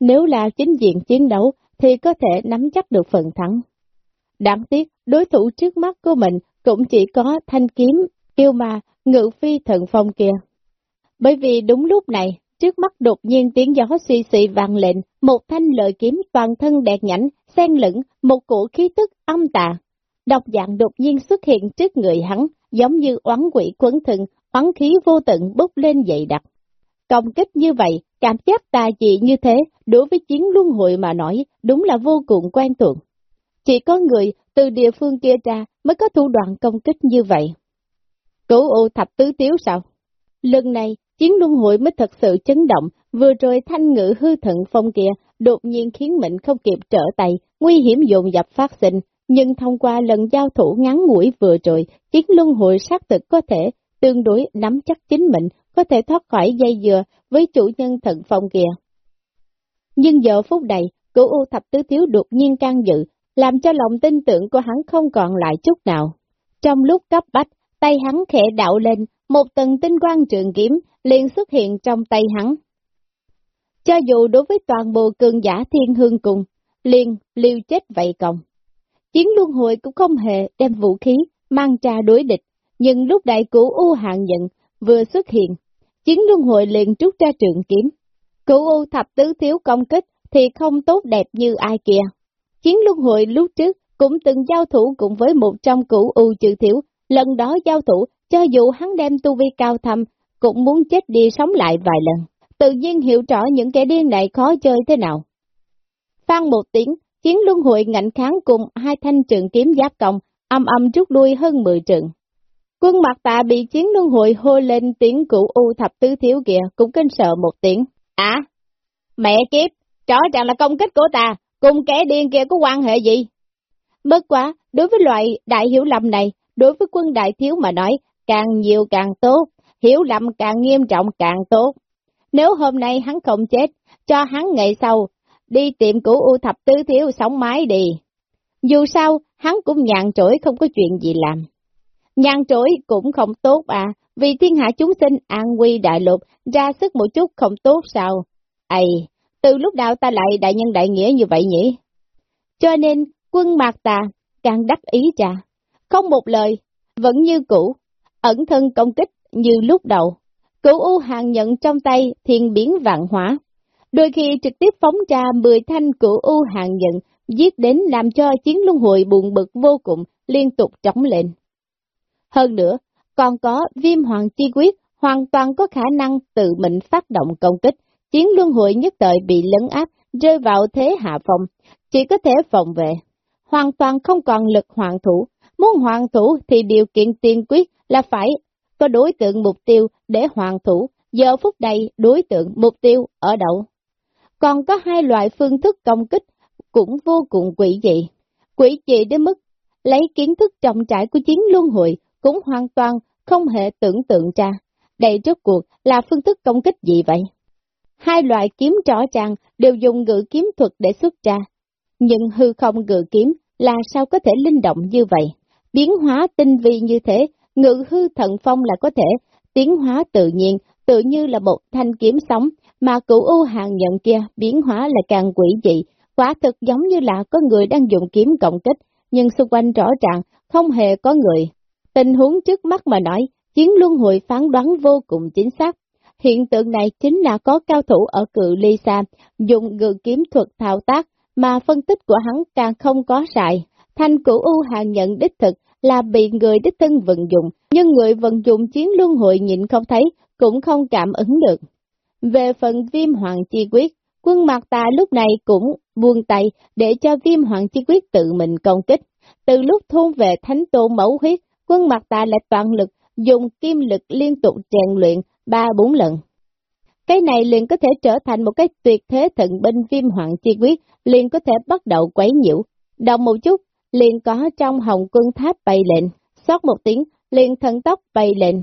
Nếu là chính diện chiến đấu, thì có thể nắm chắc được phần thắng. Đáng tiếc, đối thủ trước mắt của mình cũng chỉ có thanh kiếm, yêu ma, ngự phi thần phong kia. Bởi vì đúng lúc này, trước mắt đột nhiên tiếng gió suy xị vang lên, một thanh lợi kiếm toàn thân đẹp nhảnh, xen lẫn, một cổ khí tức âm tà. Độc dạng đột nhiên xuất hiện trước người hắn, giống như oán quỷ quấn thân, oán khí vô tận bốc lên dậy đặc. Công kích như vậy, cảm giác tà dị như thế, đối với chiến luân hội mà nói, đúng là vô cùng quan trọng. Chỉ có người từ địa phương kia ra mới có thủ đoạn công kích như vậy. Cửu ô thập tứ tiếu sao? Lần này, chiến luân hội mới thật sự chấn động, vừa rồi thanh ngữ hư thận phong kia đột nhiên khiến mình không kịp trở tay, nguy hiểm dồn dập phát sinh, nhưng thông qua lần giao thủ ngắn ngủi vừa rồi, chiến luân hội xác thực có thể tương đối nắm chắc chính mình, có thể thoát khỏi dây dừa với chủ nhân thận phong kia. Nhưng giờ phút này, cửu u thập tứ thiếu đột nhiên can dự, làm cho lòng tin tưởng của hắn không còn lại chút nào. Trong lúc cấp bách, tay hắn khẽ đạo lên, một tầng tinh quang trường kiếm liền xuất hiện trong tay hắn. Cho dù đối với toàn bộ cường giả thiên hương cùng, liền liều chết vậy cộng. Chiến luân hồi cũng không hề đem vũ khí, mang ra đối địch, nhưng lúc đại cửu U hạng nhận vừa xuất hiện, chiến luân hội liền trút ra trường kiếm. Cửu U thập tứ thiếu công kích thì không tốt đẹp như ai kia. Chiến luân hội lúc trước cũng từng giao thủ cùng với một trong cửu U trừ thiếu, lần đó giao thủ, cho dù hắn đem tu vi cao thâm, cũng muốn chết đi sống lại vài lần. Tự nhiên hiểu rõ những kẻ điên này khó chơi thế nào. Phan một tiếng, chiến luân hội ngạnh kháng cùng hai thanh trường kiếm giáp công, âm âm rút lui hơn 10 trường. Quân mặt tạ bị chiến luân hội hô lên tiếng cửu U thập tứ thiếu kìa, cũng kinh sợ một tiếng. À, mẹ kiếp, rõ ràng là công kích của ta, cùng kẻ điên kia có quan hệ gì? Bất quá, đối với loại đại hiểu lầm này, đối với quân đại thiếu mà nói, càng nhiều càng tốt, hiểu lầm càng nghiêm trọng càng tốt. Nếu hôm nay hắn không chết, cho hắn ngày sau, đi tìm cửu U thập tứ thiếu sống mái đi. Dù sao, hắn cũng nhàn trỗi không có chuyện gì làm. Nhan trối cũng không tốt à, vì thiên hạ chúng sinh an quy đại lục, ra sức một chút không tốt sao? Ây, từ lúc nào ta lại đại nhân đại nghĩa như vậy nhỉ? Cho nên, quân mạc tà càng đắc ý trà, không một lời, vẫn như cũ, ẩn thân công kích như lúc đầu. Cửu U hàng nhận trong tay thiên biến vạn hỏa, đôi khi trực tiếp phóng ra 10 thanh cửu U hàng nhận, giết đến làm cho chiến luân hội buồn bực vô cùng, liên tục trống lên. Hơn nữa, còn có viêm hoàng chi quyết, hoàn toàn có khả năng tự mình phát động công kích, chiến luân hội nhất thời bị lấn áp, rơi vào thế hạ phòng, chỉ có thể phòng vệ. Hoàn toàn không còn lực hoàng thủ, muốn hoàng thủ thì điều kiện tiên quyết là phải có đối tượng mục tiêu để hoàng thủ, giờ phút đây đối tượng mục tiêu ở đâu. Còn có hai loại phương thức công kích cũng vô cùng quỷ dị. Quỷ dị đến mức lấy kiến thức trọng trải của chiến luân hội cũng hoàn toàn không hề tưởng tượng ra. Đây rốt cuộc là phương thức công kích gì vậy? Hai loại kiếm rõ ràng đều dùng ngự kiếm thuật để xuất ra, nhưng hư không ngự kiếm là sao có thể linh động như vậy? Biến hóa tinh vi như thế, ngự hư thần phong là có thể tiến hóa tự nhiên, tự như là một thanh kiếm sống, mà cửu u hàng nhận kia biến hóa là càng quỷ dị, quả thực giống như là có người đang dùng kiếm cộng kích, nhưng xung quanh rõ ràng không hề có người. Tình huống trước mắt mà nói, chiến luân hồi phán đoán vô cùng chính xác. Hiện tượng này chính là có cao thủ ở cự ly xa, dùng ngự kiếm thuật thao tác, mà phân tích của hắn càng không có sai. Thanh cửu u hàng nhận đích thực là bị người đích thân vận dụng, nhưng người vận dụng chiến luân hồi nhịn không thấy, cũng không cảm ứng được. Về phần viêm hoàng chi quyết, quân mặt tà lúc này cũng buông tay để cho viêm hoàng chi quyết tự mình công kích. Từ lúc thôn về thánh tôn mẫu huyết, quân mặt tà lại toàn lực, dùng kim lực liên tục rèn luyện ba bốn lần. Cái này liền có thể trở thành một cái tuyệt thế thần binh viêm hoàng chi quyết, liền có thể bắt đầu quấy nhiễu. Động một chút, liền có trong hồng quân tháp bay lệnh, sót một tiếng, liền thần tốc bay lệnh.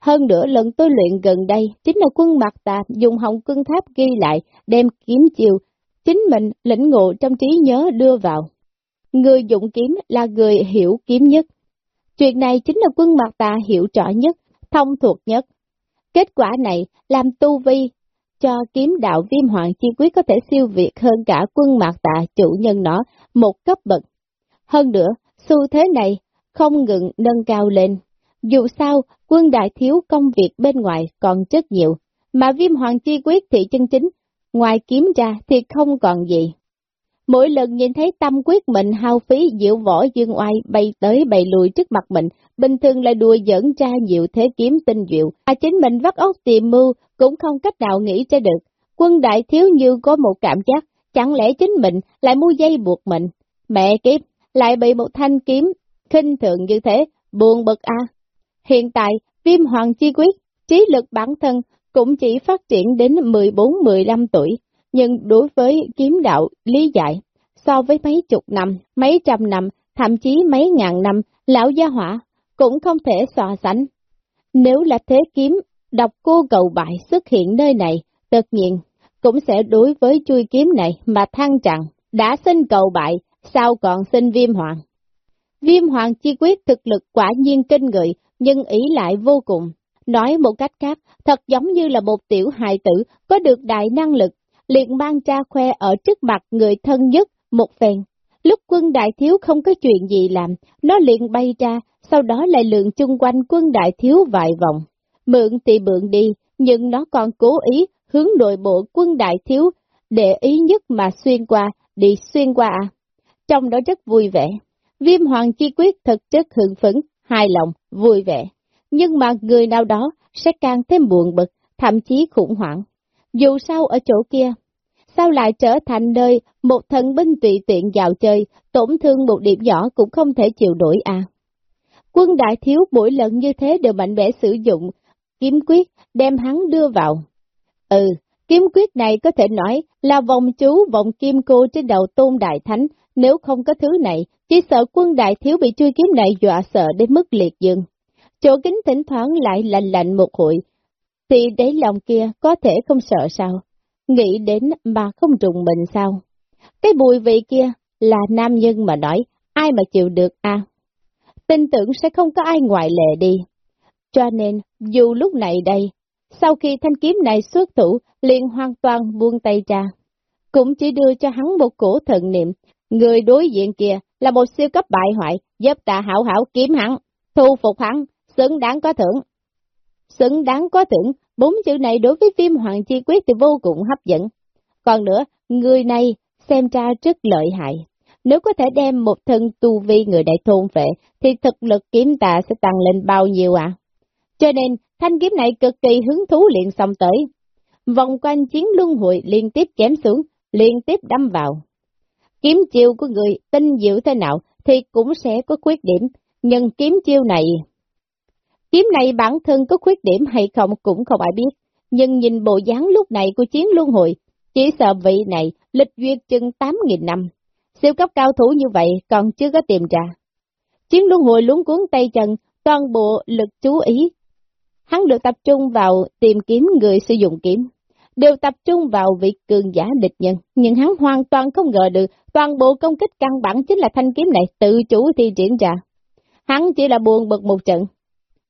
Hơn nữa lần tôi luyện gần đây, chính là quân mặt tà dùng hồng quân tháp ghi lại, đem kiếm chiều, chính mình lĩnh ngộ trong trí nhớ đưa vào. Người dụng kiếm là người hiểu kiếm nhất. Chuyện này chính là quân mặt ta hiểu rõ nhất, thông thuộc nhất. Kết quả này làm tu vi cho kiếm đạo viêm hoàng chi quyết có thể siêu việt hơn cả quân mạc tạ chủ nhân nó một cấp bậc. Hơn nữa, xu thế này không ngừng nâng cao lên. Dù sao, quân đại thiếu công việc bên ngoài còn rất nhiều, mà viêm hoàng chi quyết thì chân chính, ngoài kiếm ra thì không còn gì. Mỗi lần nhìn thấy tâm quyết mình hao phí diệu võ dương oai bay tới bay lùi trước mặt mình, bình thường lại đùa dẫn ra nhiều thế kiếm tinh diệu, mà chính mình vắt óc tìm mưu cũng không cách nào nghĩ ra được. Quân đại thiếu như có một cảm giác, chẳng lẽ chính mình lại mua dây buộc mình. Mẹ kiếp, lại bị một thanh kiếm, khinh thường như thế, buồn bực a. Hiện tại, viêm hoàng chi quyết, trí lực bản thân cũng chỉ phát triển đến 14-15 tuổi, nhưng đối với kiếm đạo lý giải, so với mấy chục năm, mấy trăm năm, thậm chí mấy ngàn năm, lão gia hỏa cũng không thể so sánh. Nếu là thế kiếm, đọc cô cầu bại xuất hiện nơi này, tất nhiên, cũng sẽ đối với chui kiếm này mà than rằng, đã xin cầu bại, sao còn xin viêm hoàng. Viêm hoàng chi quyết thực lực quả nhiên kinh người, nhưng ý lại vô cùng. Nói một cách khác, thật giống như là một tiểu hài tử có được đại năng lực, liền mang ra khoe ở trước mặt người thân nhất một phen. Lúc quân đại thiếu không có chuyện gì làm, nó liền bay ra, sau đó lại lượn chung quanh quân đại thiếu vài vòng. Mượn thì mượn đi, nhưng nó còn cố ý hướng nội bộ quân đại thiếu, để ý nhất mà xuyên qua, đi xuyên qua à. Trong đó rất vui vẻ. Viêm hoàng chi quyết thật chất hưởng phấn, hài lòng, vui vẻ. Nhưng mà người nào đó sẽ càng thêm buồn bực, thậm chí khủng hoảng. Dù sao ở chỗ kia, sao lại trở thành nơi một thần binh tùy tiện dạo chơi, tổn thương một điểm nhỏ cũng không thể chịu nổi à. Quân đại thiếu mỗi lần như thế đều mạnh mẽ sử dụng kiếm quyết đem hắn đưa vào. Ừ, kiếm quyết này có thể nói là vòng chú vòng kim cô trên đầu tôn đại thánh, nếu không có thứ này, chỉ sợ quân đại thiếu bị chui kiếm này dọa sợ đến mức liệt dương. Chỗ kính thỉnh thoảng lại lạnh lạnh một hội, thì đáy lòng kia có thể không sợ sao, nghĩ đến mà không trùng mình sao. Cái bùi vị kia là nam nhân mà nói, ai mà chịu được à? Tin tưởng sẽ không có ai ngoại lệ đi. Cho nên, dù lúc này đây, sau khi thanh kiếm này xuất thủ, liền hoàn toàn buông tay ra, cũng chỉ đưa cho hắn một cổ thần niệm, người đối diện kia là một siêu cấp bại hoại, giúp ta hảo hảo kiếm hắn, thu phục hắn, xứng đáng có thưởng. Xứng đáng có thưởng, bốn chữ này đối với phim Hoàng Chi Quyết thì vô cùng hấp dẫn. Còn nữa, người này xem ra rất lợi hại. Nếu có thể đem một thân tu vi người đại thôn vệ, thì thực lực kiếm tạ sẽ tăng lên bao nhiêu ạ? À? Cho nên, thanh kiếm này cực kỳ hứng thú liền xong tới. Vòng quanh chiến luân hội liên tiếp chém xuống, liên tiếp đâm vào. Kiếm chiêu của người tinh diệu thế nào thì cũng sẽ có khuyết điểm, nhưng kiếm chiêu này... Kiếm này bản thân có khuyết điểm hay không cũng không ai biết, nhưng nhìn bộ dáng lúc này của chiến luân hội, chỉ sợ vị này lịch duyệt chừng 8.000 năm. Siêu cấp cao thủ như vậy còn chưa có tìm ra. Chiến luân hồi luống cuốn tay chân, toàn bộ lực chú ý Hắn được tập trung vào tìm kiếm người sử dụng kiếm, đều tập trung vào việc cường giả địch nhân, nhưng hắn hoàn toàn không ngờ được toàn bộ công kích căn bản chính là thanh kiếm này tự chủ thi triển ra. Hắn chỉ là buồn bực một trận.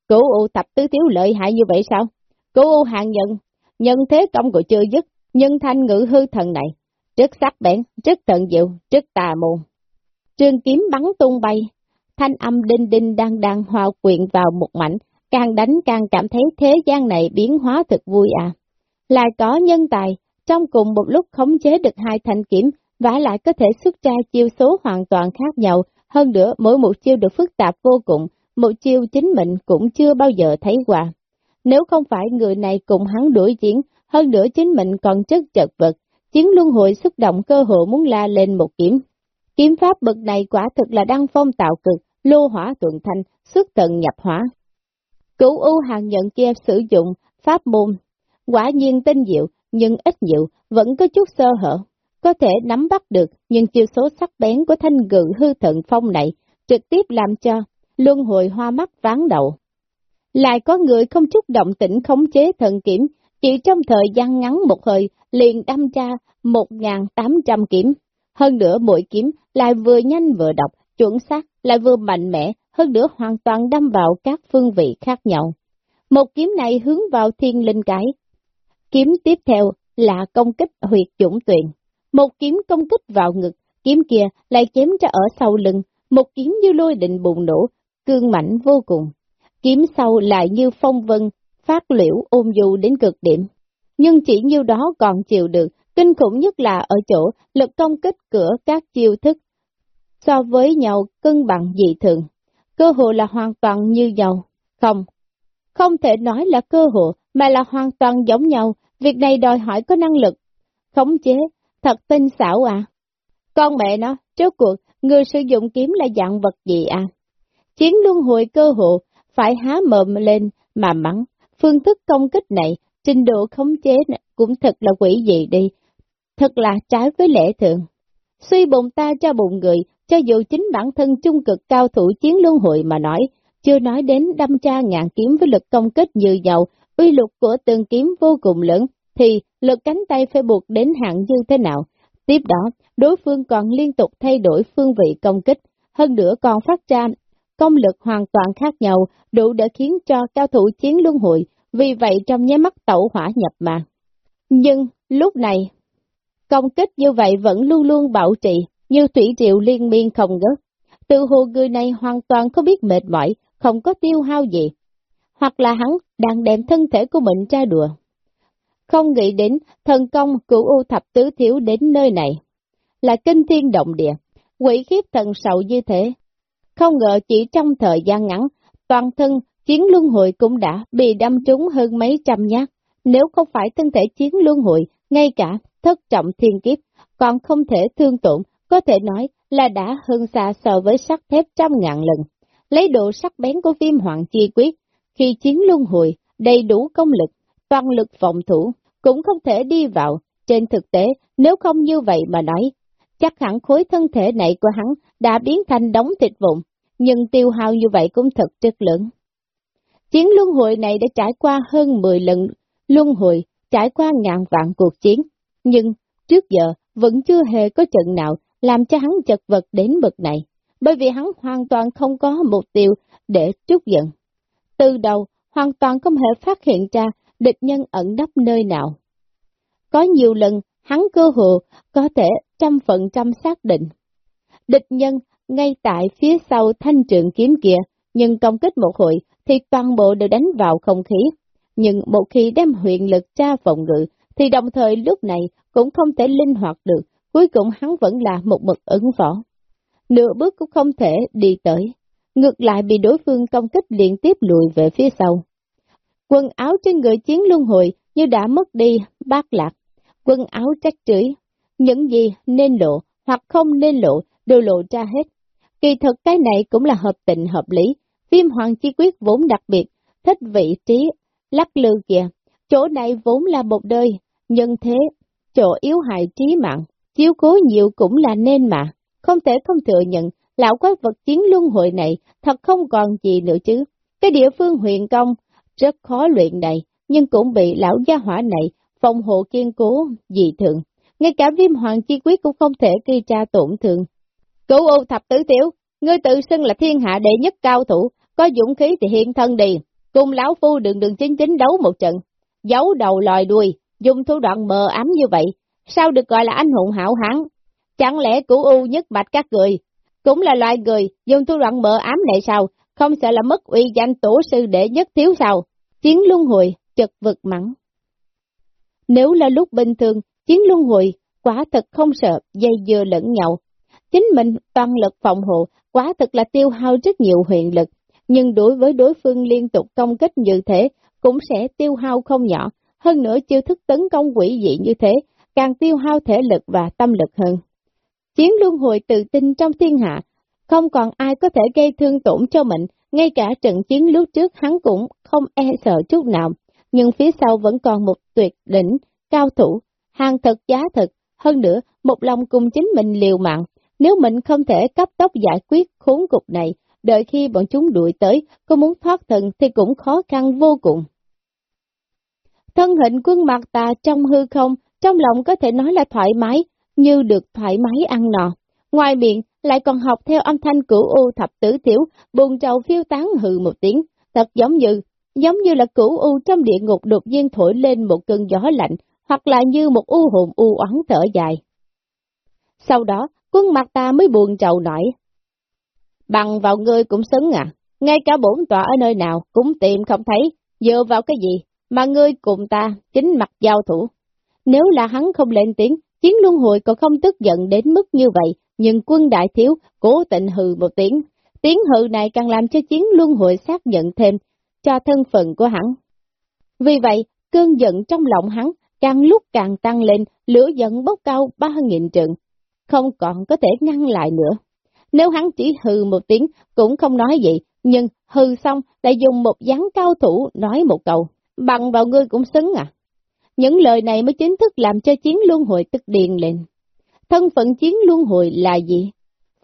Cửu U thập tứ thiếu lợi hại như vậy sao? Cửu U hạng nhân nhân thế công của chưa dứt, nhân thanh ngữ hư thần này, rất sắc bén, rất tận diệu, rất tà môn. Trường kiếm bắn tung bay, thanh âm đinh đinh đang đang hòa quyện vào một mảnh, càng đánh càng cảm thấy thế gian này biến hóa thật vui à. Lại có nhân tài, trong cùng một lúc khống chế được hai thanh kiếm, và lại có thể xuất ra chiêu số hoàn toàn khác nhau, hơn nữa mỗi một chiêu được phức tạp vô cùng, một chiêu chính mình cũng chưa bao giờ thấy qua. Nếu không phải người này cùng hắn đuổi chiến, hơn nữa chính mình còn chất chật vật, chiến luân hội xúc động cơ hội muốn la lên một kiếm. Kiếm pháp bậc này quả thực là đăng phong tạo cực, lô hỏa tuần thanh, xuất tận nhập hỏa. Cửu U hàng nhận kia sử dụng pháp môn, quả nhiên tinh diệu, nhưng ít diệu, vẫn có chút sơ hở. Có thể nắm bắt được, nhưng chiêu số sắc bén của thanh gự hư thận phong này trực tiếp làm cho luân hồi hoa mắt ván đầu. Lại có người không chút động tĩnh khống chế thần kiểm, chỉ trong thời gian ngắn một hơi liền đâm ra 1.800 kiếm. Hơn nữa mỗi kiếm lại vừa nhanh vừa độc, chuẩn xác, lại vừa mạnh mẽ, hơn nữa hoàn toàn đâm vào các phương vị khác nhau. Một kiếm này hướng vào thiên linh cái. Kiếm tiếp theo là công kích huyệt dũng tuyền. Một kiếm công kích vào ngực, kiếm kia lại chém ra ở sau lưng, một kiếm như lôi định bùng nổ, cương mảnh vô cùng. Kiếm sau lại như phong vân, phát liễu ôm dù đến cực điểm. Nhưng chỉ nhiêu đó còn chịu được, kinh khủng nhất là ở chỗ lực công kích cửa các chiêu thức. So với nhau cân bằng dị thường, cơ hội là hoàn toàn như nhau. Không, không thể nói là cơ hội, mà là hoàn toàn giống nhau, việc này đòi hỏi có năng lực. Khống chế, thật tinh xảo à. Con mẹ nó, trước cuộc, người sử dụng kiếm là dạng vật gì à? Chiến luân hồi cơ hộ, phải há mồm lên mà mắng. Phương thức công kích này, trình độ khống chế cũng thật là quỷ dị đi. Thật là trái với lẽ thường. Suy bụng ta cho bụng người, cho dù chính bản thân trung cực cao thủ chiến luân hội mà nói, chưa nói đến đâm tra ngàn kiếm với lực công kích như dầu, uy lực của từng kiếm vô cùng lớn, thì lực cánh tay phải buộc đến hạng như thế nào. Tiếp đó, đối phương còn liên tục thay đổi phương vị công kích, hơn nữa còn phát ra công lực hoàn toàn khác nhau, đủ để khiến cho cao thủ chiến luân hội, vì vậy trong nháy mắt tẩu hỏa nhập mà. Nhưng, lúc này, công kích như vậy vẫn luôn luôn bảo trì, như thủy triệu liên miên không ngớt. Từ hồ người này hoàn toàn không biết mệt mỏi, không có tiêu hao gì. Hoặc là hắn đang đem thân thể của mình tra đùa. Không nghĩ đến thần công cửu u thập tứ thiếu đến nơi này. Là kinh thiên động địa, quỷ khiếp thần sầu như thế, không ngờ chỉ trong thời gian ngắn, toàn thân chiến luân hội cũng đã bị đâm trúng hơn mấy trăm nhát. Nếu không phải thân thể chiến luân hội, ngay cả thất trọng thiên kiếp, còn không thể thương tổn, có thể nói là đã hơn xa so với sắt thép trăm ngàn lần. Lấy độ sắc bén của viêm hoàng chi quyết, khi chiến luân hồi đầy đủ công lực, toàn lực phòng thủ, cũng không thể đi vào. Trên thực tế, nếu không như vậy mà nói, chắc hẳn khối thân thể này của hắn đã biến thành đống thịt vụn, nhưng tiêu hao như vậy cũng thật rất lớn. Chiến luân hồi này đã trải qua hơn 10 lần luân hồi, trải qua ngàn vạn cuộc chiến, nhưng trước giờ vẫn chưa hề có trận nào làm cho hắn chật vật đến bậc này, bởi vì hắn hoàn toàn không có mục tiêu để trút giận. Từ đầu, hoàn toàn không hề phát hiện ra địch nhân ẩn nấp nơi nào. Có nhiều lần, hắn cơ hồ có thể trăm phần trăm xác định. Địch nhân ngay tại phía sau thanh trường kiếm kia, nhưng công kích một hồi thì toàn bộ đều đánh vào không khí. Nhưng một khi đem huyện lực tra phòng ngự, thì đồng thời lúc này cũng không thể linh hoạt được, cuối cùng hắn vẫn là một mực ứng võ. Nửa bước cũng không thể đi tới, ngược lại bị đối phương công kích liên tiếp lùi về phía sau. Quần áo trên người chiến luân hồi như đã mất đi bát lạc, quần áo trách trưới, những gì nên lộ hoặc không nên lộ đều lộ ra hết. Kỳ thực cái này cũng là hợp tình hợp lý, viêm hoàng chi quyết vốn đặc biệt, thích vị trí, lắc lư kìa, chỗ này vốn là một đời, nhân thế, chỗ yếu hại trí mạng, chiếu cố nhiều cũng là nên mà, không thể không thừa nhận, lão quái vật chiến luân hội này thật không còn gì nữa chứ. Cái địa phương huyện công rất khó luyện này, nhưng cũng bị lão gia hỏa này phòng hộ kiên cố, dị thường. Ngay cả viêm hoàng chi quyết cũng không thể gây ra tổn thương. Cửu U thập tứ tiểu, ngươi tự xưng là thiên hạ đệ nhất cao thủ, có dũng khí thì hiện thân đi, cùng lão phu đường đường chính chính đấu một trận, giấu đầu lòi đuôi, dùng thủ đoạn mờ ám như vậy, sao được gọi là anh hùng hảo hán? Chẳng lẽ cửu u nhất bạch các người, cũng là loài người dùng thủ đoạn mờ ám này sao, không sợ là mất uy danh tổ sư đệ nhất thiếu sao? Chiến luân hồi, chật vực mắng. Nếu là lúc bình thường, chiến luân hồi, quả thật không sợ dây dưa lẫn nhau. Chính mình toàn lực phòng hộ, quả thật là tiêu hao rất nhiều huyền lực, nhưng đối với đối phương liên tục công kích như thế, cũng sẽ tiêu hao không nhỏ, hơn nữa chiêu thức tấn công quỷ dị như thế, càng tiêu hao thể lực và tâm lực hơn. Chiến luân hồi tự tin trong thiên hạ, không còn ai có thể gây thương tổn cho mình, ngay cả trận chiến lúc trước hắn cũng không e sợ chút nào, nhưng phía sau vẫn còn một tuyệt đỉnh, cao thủ, hàng thật giá thật, hơn nữa, một lòng cùng chính mình liều mạng, nếu mình không thể cấp tốc giải quyết khốn cục này, đợi khi bọn chúng đuổi tới, có muốn thoát thân thì cũng khó khăn vô cùng. Thân hình quân mặt tà trong hư không, trong lòng có thể nói là thoải mái, như được thoải mái ăn nọ. Ngoài miệng, lại còn học theo âm thanh cửu u thập tử tiểu, buồn trầu phiêu tán hừ một tiếng, thật giống như, giống như là cửu u trong địa ngục đột nhiên thổi lên một cơn gió lạnh, hoặc là như một u hồn u oán thở dài. Sau đó, quân mặt ta mới buồn chầu nổi. Bằng vào ngươi cũng xứng à, ngay cả bổn tọa ở nơi nào cũng tìm không thấy, dựa vào cái gì, mà ngươi cùng ta chính mặt giao thủ. Nếu là hắn không lên tiếng, chiến luân hồi còn không tức giận đến mức như vậy, nhưng quân đại thiếu cố tình hừ một tiếng. Tiếng hừ này càng làm cho chiến luân hồi xác nhận thêm cho thân phận của hắn. Vì vậy, cơn giận trong lòng hắn càng lúc càng tăng lên, lửa giận bốc cao ba nghìn trượng, không còn có thể ngăn lại nữa. Nếu hắn chỉ hừ một tiếng cũng không nói gì, nhưng hừ xong lại dùng một dáng cao thủ nói một câu, bằng vào ngươi cũng xứng à. Những lời này mới chính thức làm cho chiến luân hồi tức điền lên. Thân phận chiến luân hồi là gì?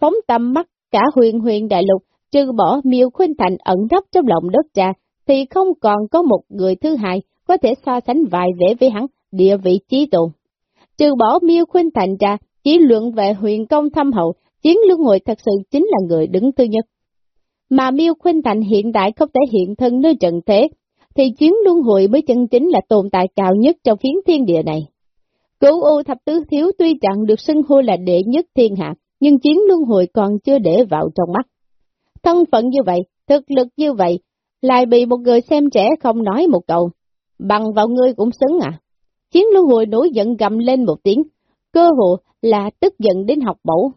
Phóng tầm mắt cả huyền huyền đại lục, trừ bỏ miêu khuyên thành ẩn nấp trong lòng đất trà, thì không còn có một người thứ hai có thể so sánh vài vẻ với hắn địa vị trí tồn. Trừ bỏ miêu khuyên thành ra, chỉ luận về huyền công thâm hậu, chiến luân hồi thật sự chính là người đứng thứ nhất. Mà miêu khuynh thành hiện đại không thể hiện thân nơi trận thế, thì chiến luân hồi mới chân chính là tồn tại cao nhất trong phiến thiên địa này. Cửu U thập tứ thiếu tuy chẳng được xưng hô là đệ nhất thiên hạ, nhưng chiến luân hồi còn chưa để vào trong mắt. Thân phận như vậy, thực lực như vậy, lại bị một người xem trẻ không nói một câu, bằng vào ngươi cũng xứng à. Chiến luân hồi nổi giận gầm lên một tiếng, cơ hồ là tức giận đến học bổ,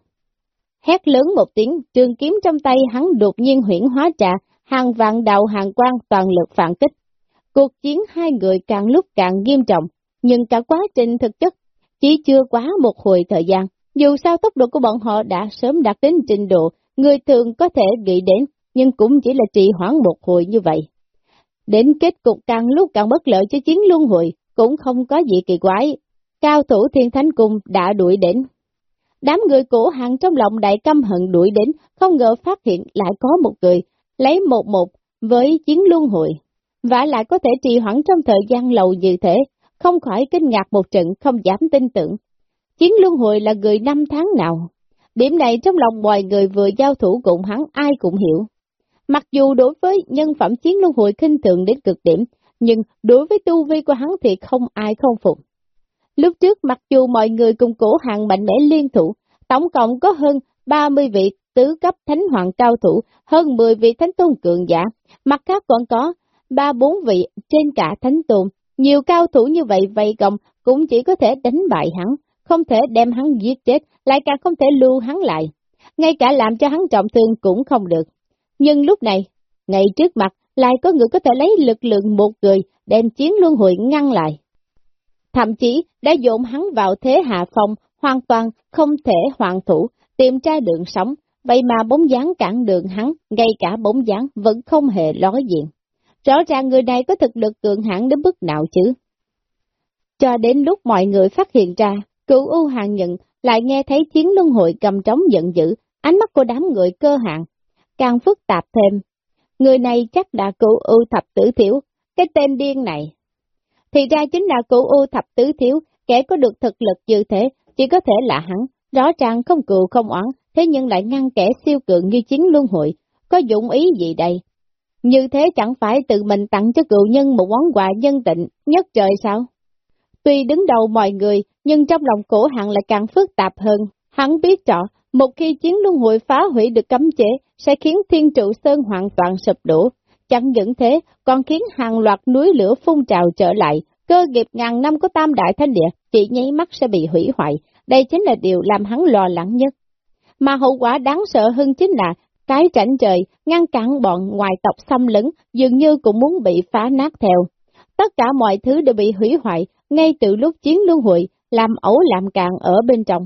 Hét lớn một tiếng, trường kiếm trong tay hắn đột nhiên huyển hóa trà, hàng vạn đạo hàng quan toàn lực phản kích. Cuộc chiến hai người càng lúc càng nghiêm trọng, nhưng cả quá trình thực chất chỉ chưa quá một hồi thời gian. Dù sao tốc độ của bọn họ đã sớm đạt đến trình độ người thường có thể nghĩ đến, nhưng cũng chỉ là trì hoãn một hồi như vậy. Đến kết cục càng lúc càng bất lợi cho chiến luân hồi, cũng không có gì kỳ quái. Cao thủ thiên thánh cung đã đuổi đến. Đám người cổ hàng trong lòng đại căm hận đuổi đến, không ngờ phát hiện lại có một người, lấy một một với chiến luân hồi. Và lại có thể trì hoãn trong thời gian lâu như thế, không khỏi kinh ngạc một trận không dám tin tưởng. Chiến luân hồi là người năm tháng nào? Điểm này trong lòng mọi người vừa giao thủ cùng hắn ai cũng hiểu. Mặc dù đối với nhân phẩm chiến luân hồi khinh thường đến cực điểm, nhưng đối với tu vi của hắn thì không ai không phục. Lúc trước mặc dù mọi người cùng cổ hàng mạnh mẽ liên thủ, tổng cộng có hơn 30 vị tứ cấp thánh hoàng cao thủ, hơn 10 vị thánh tôn cường giả, mặt khác còn có 3-4 vị trên cả thánh tôn. Nhiều cao thủ như vậy vậy gồng cũng chỉ có thể đánh bại hắn, không thể đem hắn giết chết, lại càng không thể lưu hắn lại. Ngay cả làm cho hắn trọng thương cũng không được. Nhưng lúc này, ngay trước mặt, lại có người có thể lấy lực lượng một người đem chiến luân hồi ngăn lại. Thậm chí đã dồn hắn vào thế hạ phong, hoàn toàn không thể hoàn thủ, tìm ra đường sống, vậy mà bóng dáng cản đường hắn, ngay cả bóng dáng vẫn không hề ló diện. Rõ ràng người này có thực lực cường hãn đến mức nào chứ? Cho đến lúc mọi người phát hiện ra, cựu U hàng nhận lại nghe thấy chiến luân hội cầm trống giận dữ, ánh mắt của đám người cơ hạn, càng phức tạp thêm, Người này chắc đã cửu u thập tử thiếu, cái tên điên này. Thì ra chính là cửu u thập tứ thiếu, kẻ có được thực lực như thế, chỉ có thể là hắn, rõ ràng không cựu không oán, thế nhưng lại ngăn kẻ siêu cường như chiến luân hội, có dụng ý gì đây? Như thế chẳng phải tự mình tặng cho cựu nhân một món quà nhân tịnh nhất trời sao? Tuy đứng đầu mọi người, nhưng trong lòng cổ hạng lại càng phức tạp hơn. Hắn biết rõ, một khi chiến luân hội phá hủy được cấm chế, sẽ khiến thiên trụ sơn hoàn toàn sụp đổ. Chẳng những thế, còn khiến hàng loạt núi lửa phun trào trở lại, cơ nghiệp ngàn năm của tam đại thanh địa chỉ nháy mắt sẽ bị hủy hoại. Đây chính là điều làm hắn lo lắng nhất. Mà hậu quả đáng sợ hơn chính là cái rảnh trời ngăn cản bọn ngoài tộc xâm lấn dường như cũng muốn bị phá nát theo. Tất cả mọi thứ đều bị hủy hoại ngay từ lúc chiến luân hội làm ẩu làm cạn ở bên trong.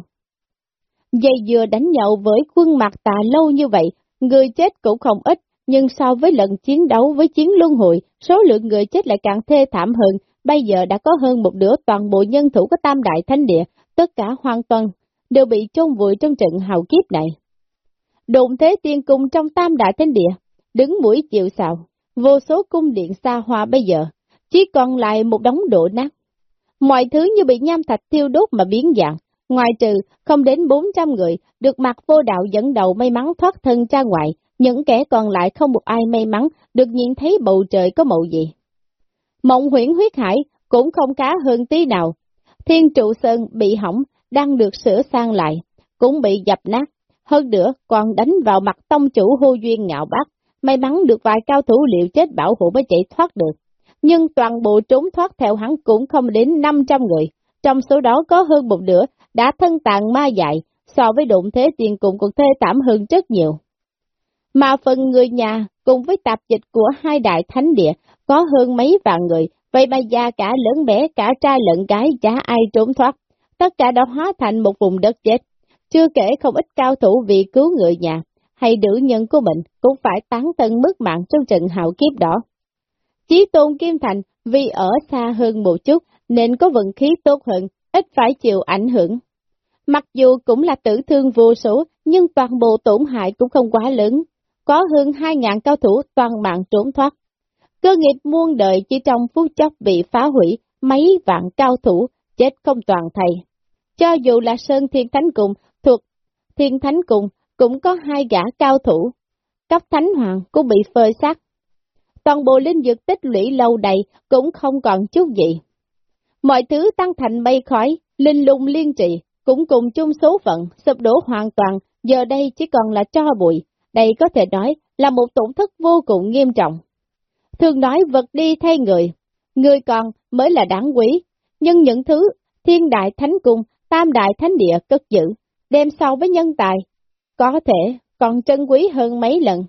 Dây dừa đánh nhậu với quân mặt tà lâu như vậy, người chết cũng không ít, nhưng so với lần chiến đấu với chiến luân hội, số lượng người chết lại càng thê thảm hơn, bây giờ đã có hơn một nửa toàn bộ nhân thủ của Tam Đại Thánh Địa, tất cả hoàn toàn đều bị chôn vùi trong trận hào kiếp này. Đụng thế tiên cung trong Tam Đại Thánh Địa, đứng mũi chịu sào vô số cung điện xa hoa bây giờ, chỉ còn lại một đống đổ nát. Mọi thứ như bị nham thạch thiêu đốt mà biến dạng, ngoài trừ không đến 400 người được mặc vô đạo dẫn đầu may mắn thoát thân ra ngoài, những kẻ còn lại không một ai may mắn được nhìn thấy bầu trời có màu gì. Mộng huyễn huyết hải cũng không cá hơn tí nào. Thiên trụ sơn bị hỏng, đang được sửa sang lại, cũng bị dập nát. Hơn nữa còn đánh vào mặt tông chủ hô duyên ngạo bác, may mắn được vài cao thủ liệu chết bảo hộ mới chạy thoát được. Nhưng toàn bộ trốn thoát theo hắn cũng không đến 500 người, trong số đó có hơn một nửa đã thân tàn ma dại, so với đụng thế tiền cùng còn thê thảm hơn rất nhiều. Mà phần người nhà cùng với tạp dịch của hai đại thánh địa có hơn mấy vạn người, vậy mà già cả lớn bé, cả trai lẫn gái, chả ai trốn thoát. Tất cả đã hóa thành một vùng đất chết. Chưa kể không ít cao thủ vì cứu người nhà, hay nữ nhân của mình cũng phải tán tân mất mạng trong trận hạo kiếp đó. Chí tôn Kim Thành vì ở xa hơn một chút nên có vận khí tốt hơn, ít phải chịu ảnh hưởng. Mặc dù cũng là tử thương vô số, nhưng toàn bộ tổn hại cũng không quá lớn. Có hơn 2.000 cao thủ toàn mạng trốn thoát. Cơ nghiệp muôn đời chỉ trong phút chốc bị phá hủy, mấy vạn cao thủ chết không toàn thầy. Cho dù là Sơn Thiên Thánh Cùng thuộc Thiên Thánh Cùng cũng có hai gã cao thủ, cấp Thánh Hoàng cũng bị phơi xác. Toàn bộ linh dược tích lũy lâu đầy cũng không còn chút gì. Mọi thứ tăng thành mây khói, linh lung liên trị, cũng cùng chung số phận, sụp đổ hoàn toàn, giờ đây chỉ còn là cho bụi. Đây có thể nói là một tổn thất vô cùng nghiêm trọng. Thường nói vật đi thay người, người còn mới là đáng quý, nhưng những thứ thiên đại thánh cung, tam đại thánh địa cất giữ, đem so với nhân tài, có thể còn trân quý hơn mấy lần.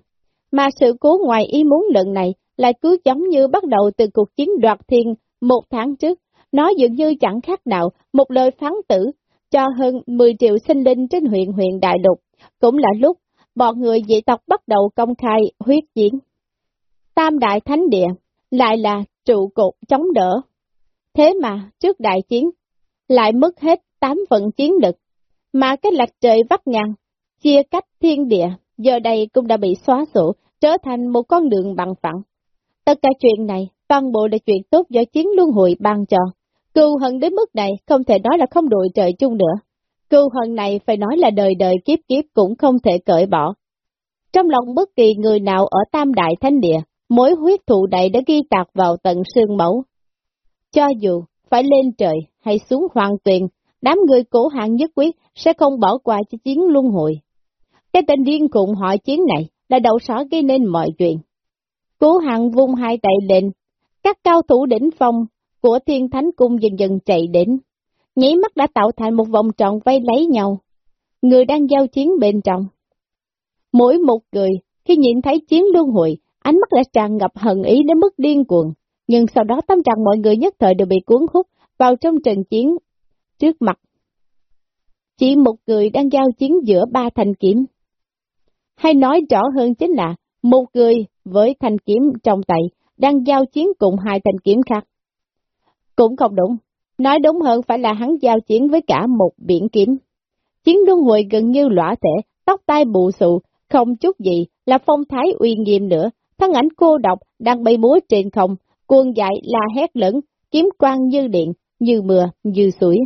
Mà sự cố ngoài ý muốn lần này lại cứ giống như bắt đầu từ cuộc chiến đoạt thiên một tháng trước, nó dường như chẳng khác nào một lời phán tử cho hơn 10 triệu sinh linh trên huyện huyện Đại Lục, cũng là lúc bọn người dị tộc bắt đầu công khai huyết chiến. Tam Đại Thánh Địa lại là trụ cột chống đỡ. Thế mà trước đại chiến lại mất hết tám phần chiến lực, mà cái lạch trời vắt ngang, chia cách thiên địa, giờ đây cũng đã bị xóa sổ, trở thành một con đường bằng phẳng. Tất cả chuyện này, toàn bộ là chuyện tốt do chiến luân hội ban cho. Cưu hận đến mức này không thể nói là không đội trời chung nữa. Cưu hận này phải nói là đời đời kiếp kiếp cũng không thể cởi bỏ. Trong lòng bất kỳ người nào ở Tam Đại Thánh Địa, mối huyết thụ này đã ghi tạc vào tận xương mẫu. Cho dù phải lên trời hay xuống hoàng tuyền, đám người cổ hạng nhất quyết sẽ không bỏ qua cho chiến luân hồi Cái tên điên khùng họ chiến này là đầu sỏ gây nên mọi chuyện. Cố hạng vung hai tay lên, các cao thủ đỉnh phong của thiên thánh cung dần dần chạy đến, nhảy mắt đã tạo thành một vòng tròn vây lấy nhau, người đang giao chiến bên trong. Mỗi một người, khi nhìn thấy chiến luân hồi, ánh mắt lại tràn ngập hận ý đến mức điên cuồng, nhưng sau đó tâm trạng mọi người nhất thời đều bị cuốn hút vào trong trận chiến trước mặt. Chỉ một người đang giao chiến giữa ba thanh kiếm. Hay nói rõ hơn chính là, một người với thanh kiếm trong tay đang giao chiến cùng hai thanh kiếm khác. Cũng không đúng, nói đúng hơn phải là hắn giao chiến với cả một biển kiếm. Chiến luân hồi gần như lõa thể, tóc tai bù xù, không chút gì là phong thái uy nghiêm nữa, thân ảnh cô độc đang bay múa trên không, cuồng dại là hét lớn, kiếm quang như điện, như mưa, như suối.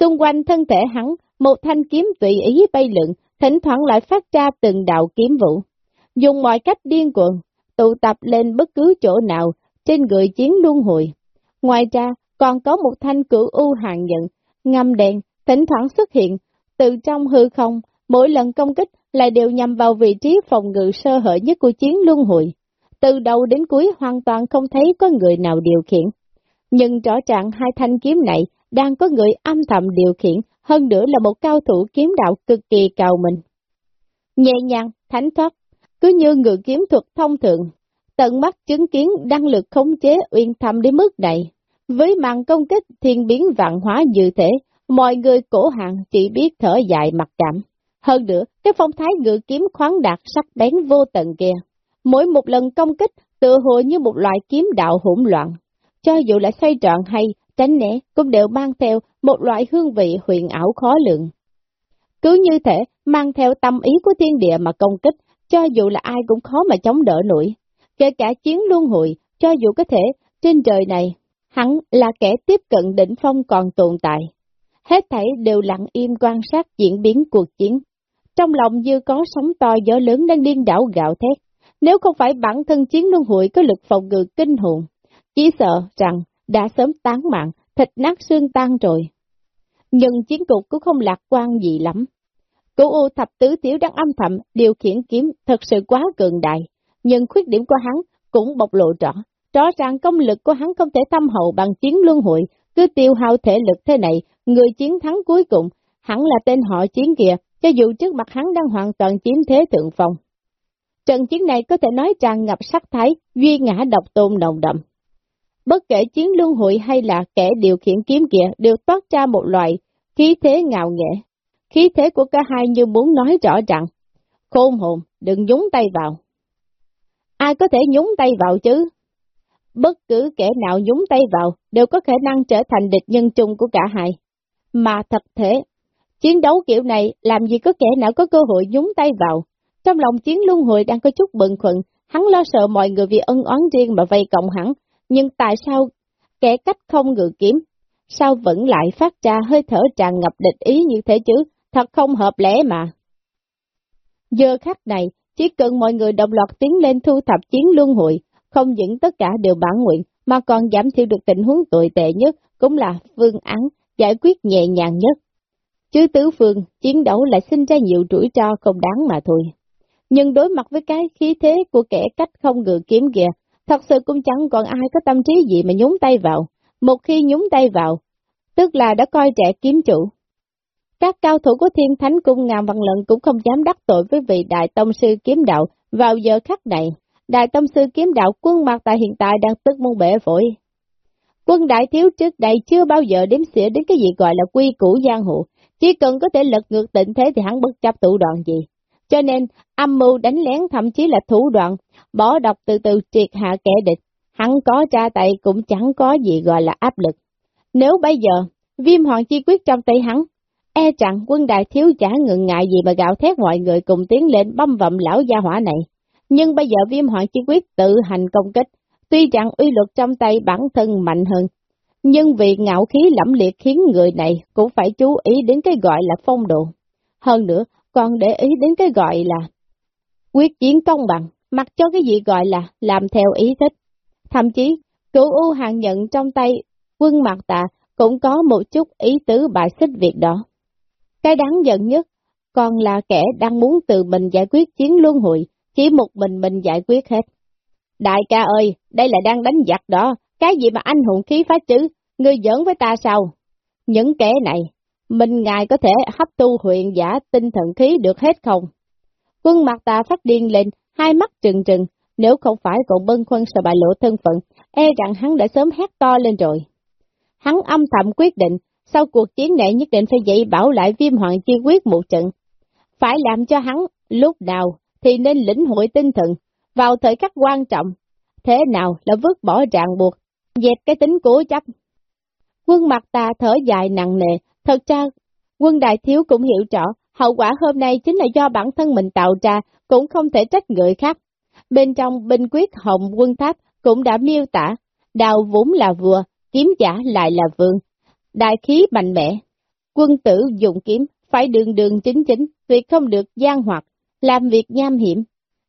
Xung quanh thân thể hắn, một thanh kiếm tùy ý bay lượn, thỉnh thoảng lại phát ra từng đạo kiếm vũ. Dùng mọi cách điên cuồng, tụ tập lên bất cứ chỗ nào trên người chiến luân hồi. Ngoài ra, còn có một thanh cửu u hàng nhận, ngâm đèn, thỉnh thoảng xuất hiện, từ trong hư không, mỗi lần công kích lại đều nhằm vào vị trí phòng ngự sơ hở nhất của chiến luân hồi. Từ đầu đến cuối hoàn toàn không thấy có người nào điều khiển. Nhưng rõ ràng hai thanh kiếm này đang có người âm thầm điều khiển, hơn nữa là một cao thủ kiếm đạo cực kỳ cao mình. Nhẹ nhàng, thánh thoát, cứ như người kiếm thuật thông thường, tận mắt chứng kiến đăng lực khống chế uyên thầm đến mức này. Với màn công kích thiên biến vạn hóa như thế, mọi người cổ hạng chỉ biết thở dài mặt cảm. Hơn nữa, cái phong thái ngự kiếm khoáng đạt sắc bén vô tận kia. Mỗi một lần công kích tự hồ như một loại kiếm đạo hỗn loạn. Cho dù là xoay trọn hay tránh né cũng đều mang theo một loại hương vị huyền ảo khó lượng. Cứ như thế mang theo tâm ý của thiên địa mà công kích, cho dù là ai cũng khó mà chống đỡ nổi. Kể cả chiến luân hội, cho dù có thể, trên trời này, hắn là kẻ tiếp cận đỉnh phong còn tồn tại. Hết thảy đều lặng im quan sát diễn biến cuộc chiến. Trong lòng như có sóng to gió lớn đang điên đảo gạo thét. Nếu không phải bản thân chiến luân hội có lực phòng ngự kinh hồn, chỉ sợ rằng đã sớm tán mạng, thịt nát xương tan rồi. Nhưng chiến cục cũng không lạc quan gì lắm. Cửu U thập tứ tiểu đang âm thầm điều khiển kiếm thật sự quá cường đại, nhưng khuyết điểm của hắn cũng bộc lộ rõ. Rõ ràng công lực của hắn không thể thâm hậu bằng chiến luân hội, cứ tiêu hao thể lực thế này, người chiến thắng cuối cùng, hẳn là tên họ chiến kìa, cho dù trước mặt hắn đang hoàn toàn chiếm thế thượng phong. Trận chiến này có thể nói tràn ngập sắc thái, duy ngã độc tôn nồng đậm. Bất kể chiến luân hội hay là kẻ điều khiển kiếm kia đều toát ra một loại khí thế ngạo nghệ. Khí thế của cả hai như muốn nói rõ rằng, khôn hồn, đừng nhúng tay vào. Ai có thể nhúng tay vào chứ? Bất cứ kẻ nào nhúng tay vào đều có khả năng trở thành địch nhân chung của cả hai. Mà thật thế, chiến đấu kiểu này làm gì có kẻ nào có cơ hội nhúng tay vào. Trong lòng chiến luân hồi đang có chút bận khuẩn, hắn lo sợ mọi người vì ân oán riêng mà vây cộng hắn, nhưng tại sao kẻ cách không ngự kiếm, sao vẫn lại phát ra hơi thở tràn ngập địch ý như thế chứ, thật không hợp lẽ mà. Giờ khắc này, chỉ cần mọi người đồng loạt tiến lên thu thập chiến luân hội, không những tất cả đều bản nguyện, mà còn giảm thiểu được tình huống tồi tệ nhất, cũng là phương án giải quyết nhẹ nhàng nhất. Chứ tứ phương, chiến đấu lại sinh ra nhiều rủi ro không đáng mà thôi. Nhưng đối mặt với cái khí thế của kẻ cách không ngự kiếm kìa, thật sự cũng chẳng còn ai có tâm trí gì mà nhúng tay vào. Một khi nhúng tay vào, tức là đã coi trẻ kiếm chủ. Các cao thủ của thiên thánh cung ngàn văn lần cũng không dám đắc tội với vị đại tông sư kiếm đạo vào giờ khắc này. Đại tông sư kiếm đạo quân mặt tại hiện tại đang tức muôn bể phổi. Quân đại thiếu trước đây chưa bao giờ đếm xỉa đến cái gì gọi là quy củ giang hồ, chỉ cần có thể lật ngược tình thế thì hắn bất chấp thủ đoạn gì. Cho nên, âm mưu đánh lén thậm chí là thủ đoạn, bỏ độc từ từ triệt hạ kẻ địch, hắn có tra tay cũng chẳng có gì gọi là áp lực. Nếu bây giờ, viêm hoàng chi quyết trong tay hắn, e chẳng quân đại thiếu chả ngừng ngại gì mà gạo thét mọi người cùng tiến lên băm vậm lão gia hỏa này. Nhưng bây giờ viêm hoàng chi quyết tự hành công kích, tuy rằng uy luật trong tay bản thân mạnh hơn, nhưng vì ngạo khí lẫm liệt khiến người này cũng phải chú ý đến cái gọi là phong độ. Hơn nữa, còn để ý đến cái gọi là quyết chiến công bằng, mặc cho cái gì gọi là làm theo ý thích. Thậm chí, cửu U hàng nhận trong tay quân mặt tạ cũng có một chút ý tứ bài xích việc đó. Cái đáng giận nhất còn là kẻ đang muốn tự mình giải quyết chiến luân hội, chỉ một mình mình giải quyết hết. Đại ca ơi, đây là đang đánh giặc đó, cái gì mà anh hùng khí phá chứ, ngươi giỡn với ta sao? Những kẻ này, mình ngài có thể hấp tu huyền giả tinh thần khí được hết không? Quân mặt ta phát điên lên, hai mắt trừng trừng, nếu không phải cậu bân khuân sợ bại lộ thân phận, e rằng hắn đã sớm hét to lên rồi. Hắn âm thầm quyết định, sau cuộc chiến này nhất định phải dạy bảo lại viêm hoàng chi quyết một trận. Phải làm cho hắn, lúc nào, thì nên lĩnh hội tinh thần, vào thời khắc quan trọng. Thế nào là vứt bỏ ràng buộc, dẹp cái tính cố chấp. Quân mặt ta thở dài nặng nề, thật ra, quân đại thiếu cũng hiểu rõ, hậu quả hôm nay chính là do bản thân mình tạo ra, cũng không thể trách người khác. Bên trong binh quyết hồng quân tháp cũng đã miêu tả, đào vốn là vừa, kiếm giả lại là vương. Đại khí mạnh mẽ, quân tử dùng kiếm, phải đường đường chính chính, tuyệt không được gian hoạt, làm việc nham hiểm.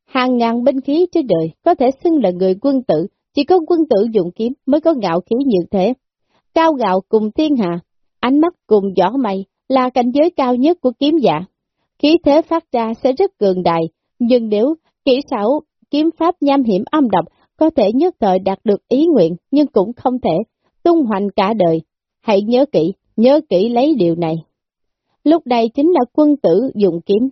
Hàng ngàn binh khí trên đời có thể xưng là người quân tử, chỉ có quân tử dùng kiếm mới có ngạo khí như thế. Cao gạo cùng thiên hạ, ánh mắt cùng gió mây là cảnh giới cao nhất của kiếm giả. Khí thế phát ra sẽ rất cường đại, nhưng nếu kỹ xảo kiếm pháp nham hiểm âm độc có thể nhất thời đạt được ý nguyện nhưng cũng không thể tung hoành cả đời. Hãy nhớ kỹ, nhớ kỹ lấy điều này. Lúc này chính là quân tử dùng kiếm.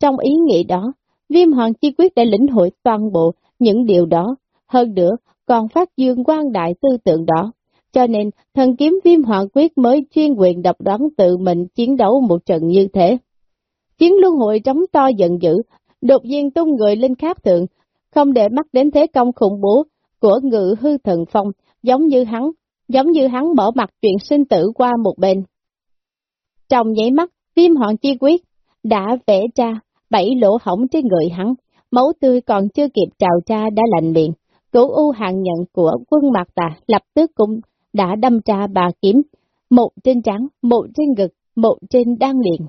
Trong ý nghĩ đó, Viêm Hoàng Chi Quyết đã lĩnh hội toàn bộ những điều đó, hơn nữa còn phát dương quan đại tư tưởng đó. Cho nên, thần kiếm Viêm Hoàng Quyết mới chuyên quyền độc đoán tự mình chiến đấu một trận như thế. Chiến luân hội trống to giận dữ, đột nhiên tung người lên kháp thượng, không để mắt đến thế công khủng bố của ngự hư thần phong, giống như hắn, giống như hắn bỏ mặt chuyện sinh tử qua một bên. Trong nháy mắt, viêm hoàng chi quyết đã vẽ ra bảy lỗ hỏng trên người hắn, máu tươi còn chưa kịp trào ra đã lạnh miệng. Cửu u hàng nhận của quân mạc tà lập tức cũng đã đâm ra bà kiếm, một trên trắng, một trên ngực, một trên đan liền.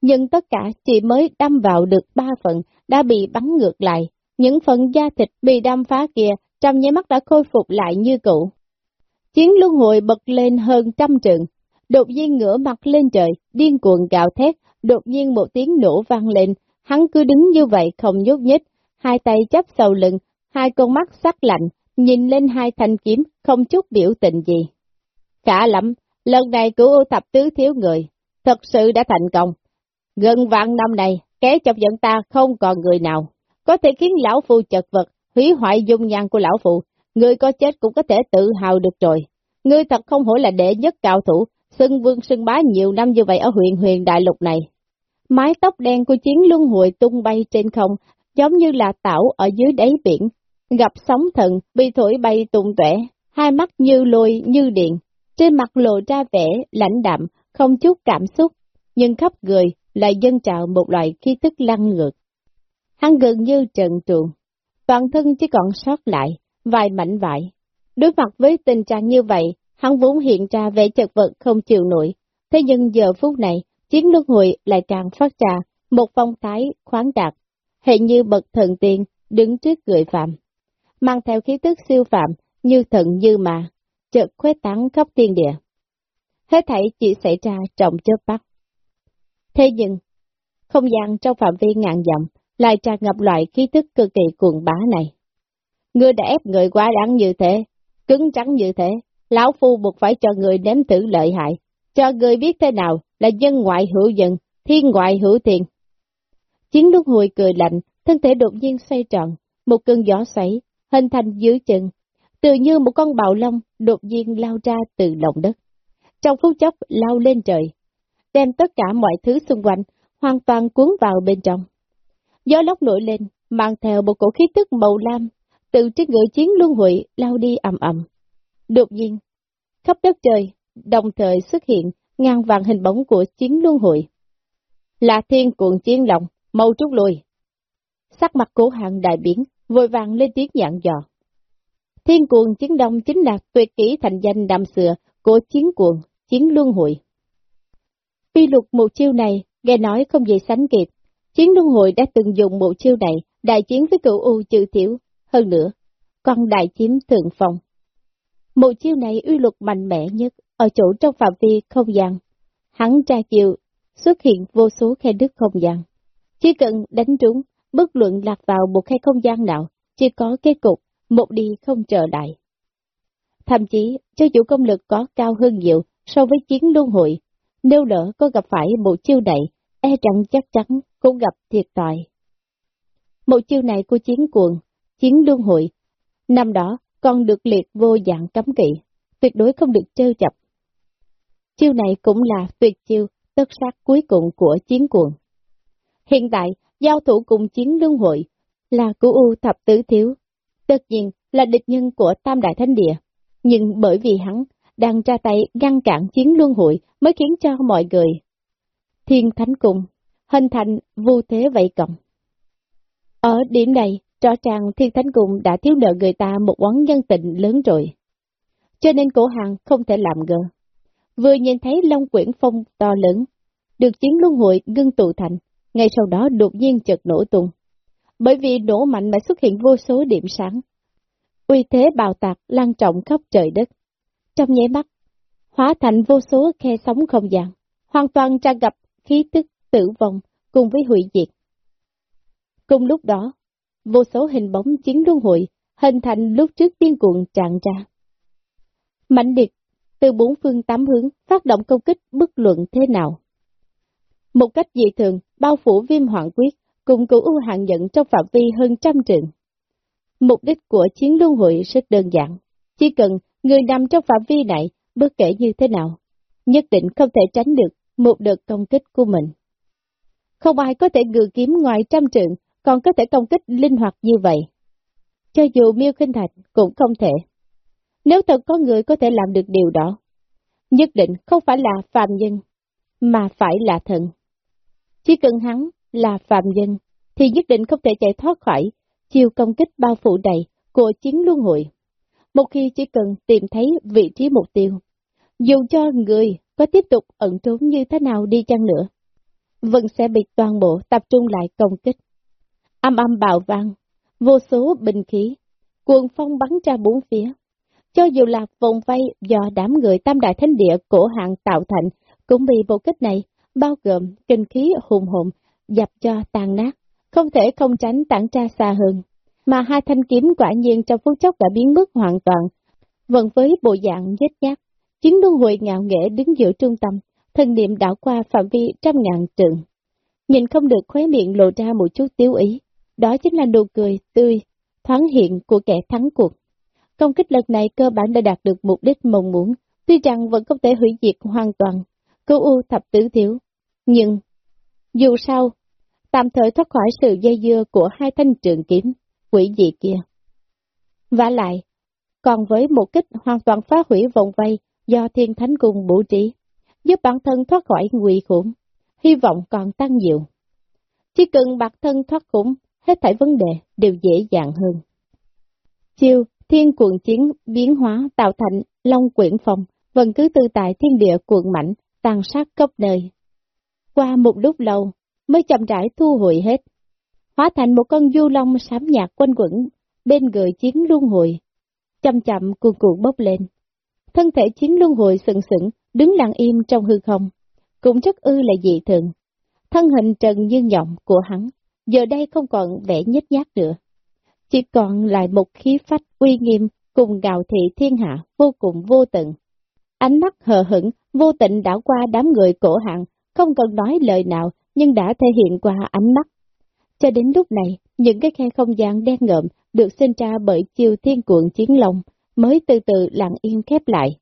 Nhưng tất cả chỉ mới đâm vào được ba phần, đã bị bắn ngược lại. Những phần da thịt bị đâm phá kia, trong nháy mắt đã khôi phục lại như cũ. Chiến luân hồi bật lên hơn trăm trường, đột nhiên ngửa mặt lên trời, điên cuồng gạo thét, đột nhiên một tiếng nổ vang lên, hắn cứ đứng như vậy không nhúc nhích, hai tay chấp sau lưng, hai con mắt sắc lạnh, nhìn lên hai thanh kiếm, không chút biểu tình gì. Khả lắm, lần này cứu ưu thập tứ thiếu người, thật sự đã thành công. Gần vạn năm này, kẻ chọc giận ta không còn người nào, có thể khiến lão phu chật vật, hủy hoại dung nhan của lão phụ, người có chết cũng có thể tự hào được rồi. Ngươi thật không hổ là đệ nhất cao thủ, xưng vương xưng bá nhiều năm như vậy ở huyện huyền đại lục này. Mái tóc đen của chiến luân hồi tung bay trên không, giống như là tảo ở dưới đáy biển, gặp sóng thần, bị thổi bay tung tuệ, hai mắt như lôi như điện, trên mặt lộ ra vẻ lãnh đạm, không chút cảm xúc, nhưng khắp người lại dân trào một loại khí tức lăng ngược. Hắn gần như trần truồng, toàn thân chỉ còn sót lại, vài mảnh vải. Đối mặt với tình trạng như vậy, hắn vốn hiện ra vẻ chật vật không chịu nổi, thế nhưng giờ phút này, chiến luân hội lại càng phát trà, một phong thái khoáng đạt, hệ như bậc thần tiên đứng trước người phạm, mang theo khí tức siêu phạm như thần như mà, chợt khuếch tán khắp thiên địa. Hết thảy chỉ xảy ra trong chớp mắt. Thế nhưng, không gian trong phạm vi ngàn dặm lại tràn ngập loại khí tức cực kỳ cuồng bá này. Ngươi đã ép người quá đáng như thế, cứng trắng như thế, lão phu buộc phải cho người nếm thử lợi hại, cho người biết thế nào là dân ngoại hữu dân, thiên ngoại hữu thiên. Chiến lúc hồi cười lạnh, thân thể đột nhiên xoay tròn, một cơn gió xoáy, hình thành dưới chân, tự như một con bạo long đột nhiên lao ra từ lòng đất. Trong phút chốc lao lên trời, đem tất cả mọi thứ xung quanh hoàn toàn cuốn vào bên trong. Gió lốc nổi lên, mang theo một cổ khí tức màu lam, từ trên ngựa chiến luân hội lao đi ầm ầm. Đột nhiên, khắp đất trời, đồng thời xuất hiện ngàn vàng hình bóng của chiến luân hội. Là thiên cuộn chiến lòng, mau trúc lùi. Sắc mặt cố hạng đại biển vội vàng lên tiếng dặn dò. Thiên cuồng chiến đông chính là tuyệt kỹ thành danh đàm xưa của chiến cuồng, chiến luân hội. Phi luật một chiêu này, nghe nói không gì sánh kịp. Chiến luân hội đã từng dùng một chiêu này, đại chiến với cựu U trừ thiểu. Hơn nữa, còn đại chiếm thượng phòng. Một chiêu này uy luật mạnh mẽ nhất, ở chỗ trong phạm vi không gian. Hắn tra chiều, xuất hiện vô số khe đứt không gian. Chỉ cần đánh trúng, bất luận lạc vào một khe không gian nào, chỉ có kết cục, một đi không trở lại. Thậm chí, cho chủ công lực có cao hơn nhiều so với chiến luân hội, nếu lỡ có gặp phải một chiêu này, e rằng chắc chắn cũng gặp thiệt tòi. Một chiêu này của chiến cuồng, chiến luân hội, năm đó còn được liệt vô dạng cấm kỵ, tuyệt đối không được trêu chập. Chiêu này cũng là tuyệt chiêu tất sát cuối cùng của chiến cuồng. Hiện tại, giao thủ cùng chiến luân hội là của U thập tứ thiếu, tất nhiên là địch nhân của Tam Đại Thánh Địa, nhưng bởi vì hắn đang ra tay ngăn cản chiến luân hội mới khiến cho mọi người thiên thánh cùng hình thành vô thế vậy cộng. Ở điểm này, rõ ràng thiên thánh cùng đã thiếu nợ người ta một quán nhân tình lớn rồi. Cho nên cổ hàng không thể làm ngờ. Vừa nhìn thấy Long Quyển Phong to lớn, được chiến luân hội ngưng tụ thành, ngay sau đó đột nhiên chợt nổ tung. bởi vì nổ mạnh mà xuất hiện vô số điểm sáng. Uy thế bào tạc lan trọng khắp trời đất. Trong nháy mắt, hóa thành vô số khe sóng không gian, hoàn toàn tràn gặp khí tức tử vong cùng với hủy diệt. Cùng lúc đó, vô số hình bóng chiến luân hội hình thành lúc trước tiên cuộn tràn ra. Mạnh liệt từ bốn phương tám hướng phát động công kích bất luận thế nào. Một cách dị thường, bao phủ viêm hoạn quyết cùng cửu ưu hạng nhận trong phạm vi hơn trăm trường. Mục đích của chiến luân hội rất đơn giản, chỉ cần người nằm trong phạm vi này, bất kể như thế nào, nhất định không thể tránh được một đợt công kích của mình. Không ai có thể ngự kiếm ngoài trăm trường, còn có thể công kích linh hoạt như vậy. Cho dù miêu khinh thạch cũng không thể. Nếu thật có người có thể làm được điều đó, nhất định không phải là phàm nhân, mà phải là thần. Chỉ cần hắn là phàm nhân, thì nhất định không thể chạy thoát khỏi chiều công kích bao phủ đầy của chiến luân hội. Một khi chỉ cần tìm thấy vị trí mục tiêu, dù cho người có tiếp tục ẩn trốn như thế nào đi chăng nữa, vẫn sẽ bị toàn bộ tập trung lại công kích. Âm âm bạo vang, vô số bình khí, cuồng phong bắn ra bốn phía. Cho dù là vòng vây do đám người tam đại thánh địa cổ hạng tạo thành, cũng bị bộ kích này, bao gồm kinh khí hùng hồn, dập cho tàn nát, không thể không tránh tản tra xa hơn. Mà hai thanh kiếm quả nhiên trong phút chốc đã biến mất hoàn toàn, vẫn với bộ dạng dết nhát. Chiến luân hội ngạo nghệ đứng giữa trung tâm, thân niệm đảo qua phạm vi trăm ngàn trường. Nhìn không được khóe miệng lộ ra một chút tiêu ý, đó chính là nụ cười tươi, thoáng hiện của kẻ thắng cuộc. Công kích lần này cơ bản đã đạt được mục đích mong muốn, tuy rằng vẫn không thể hủy diệt hoàn toàn, cứu u thập tứ thiếu. Nhưng, dù sao, tạm thời thoát khỏi sự dây dưa của hai thanh trường kiếm, quỷ dị kia. Và lại, còn với một kích hoàn toàn phá hủy vòng vây do thiên thánh cung bố trí, giúp bản thân thoát khỏi nguy khủng, hy vọng còn tăng nhiều. Chỉ cần bản thân thoát khủng, hết thảy vấn đề đều dễ dàng hơn. Chiêu, thiên cuộn chiến biến hóa tạo thành long quyển phòng, vẫn cứ tư tại thiên địa cuộn mạnh, tàn sát cấp nơi. Qua một lúc lâu, mới chậm rãi thu hồi hết, hóa thành một con du long sám nhạt quanh quẩn bên người chiến luân hồi, chậm chậm cuồn cuộn bốc lên. Thân thể chiến luân hồi sừng sững, đứng lặng im trong hư không, cũng rất ư là dị thường. Thân hình trần như nhộng của hắn, giờ đây không còn vẻ nhếch nhác nữa. Chỉ còn lại một khí phách uy nghiêm cùng gào thị thiên hạ vô cùng vô tận. Ánh mắt hờ hững, vô tình đảo qua đám người cổ hạng, không cần nói lời nào nhưng đã thể hiện qua ánh mắt. Cho đến lúc này, những cái khe không gian đen ngợm được sinh ra bởi chiêu thiên cuộn chiến long mới từ từ lặng yên khép lại.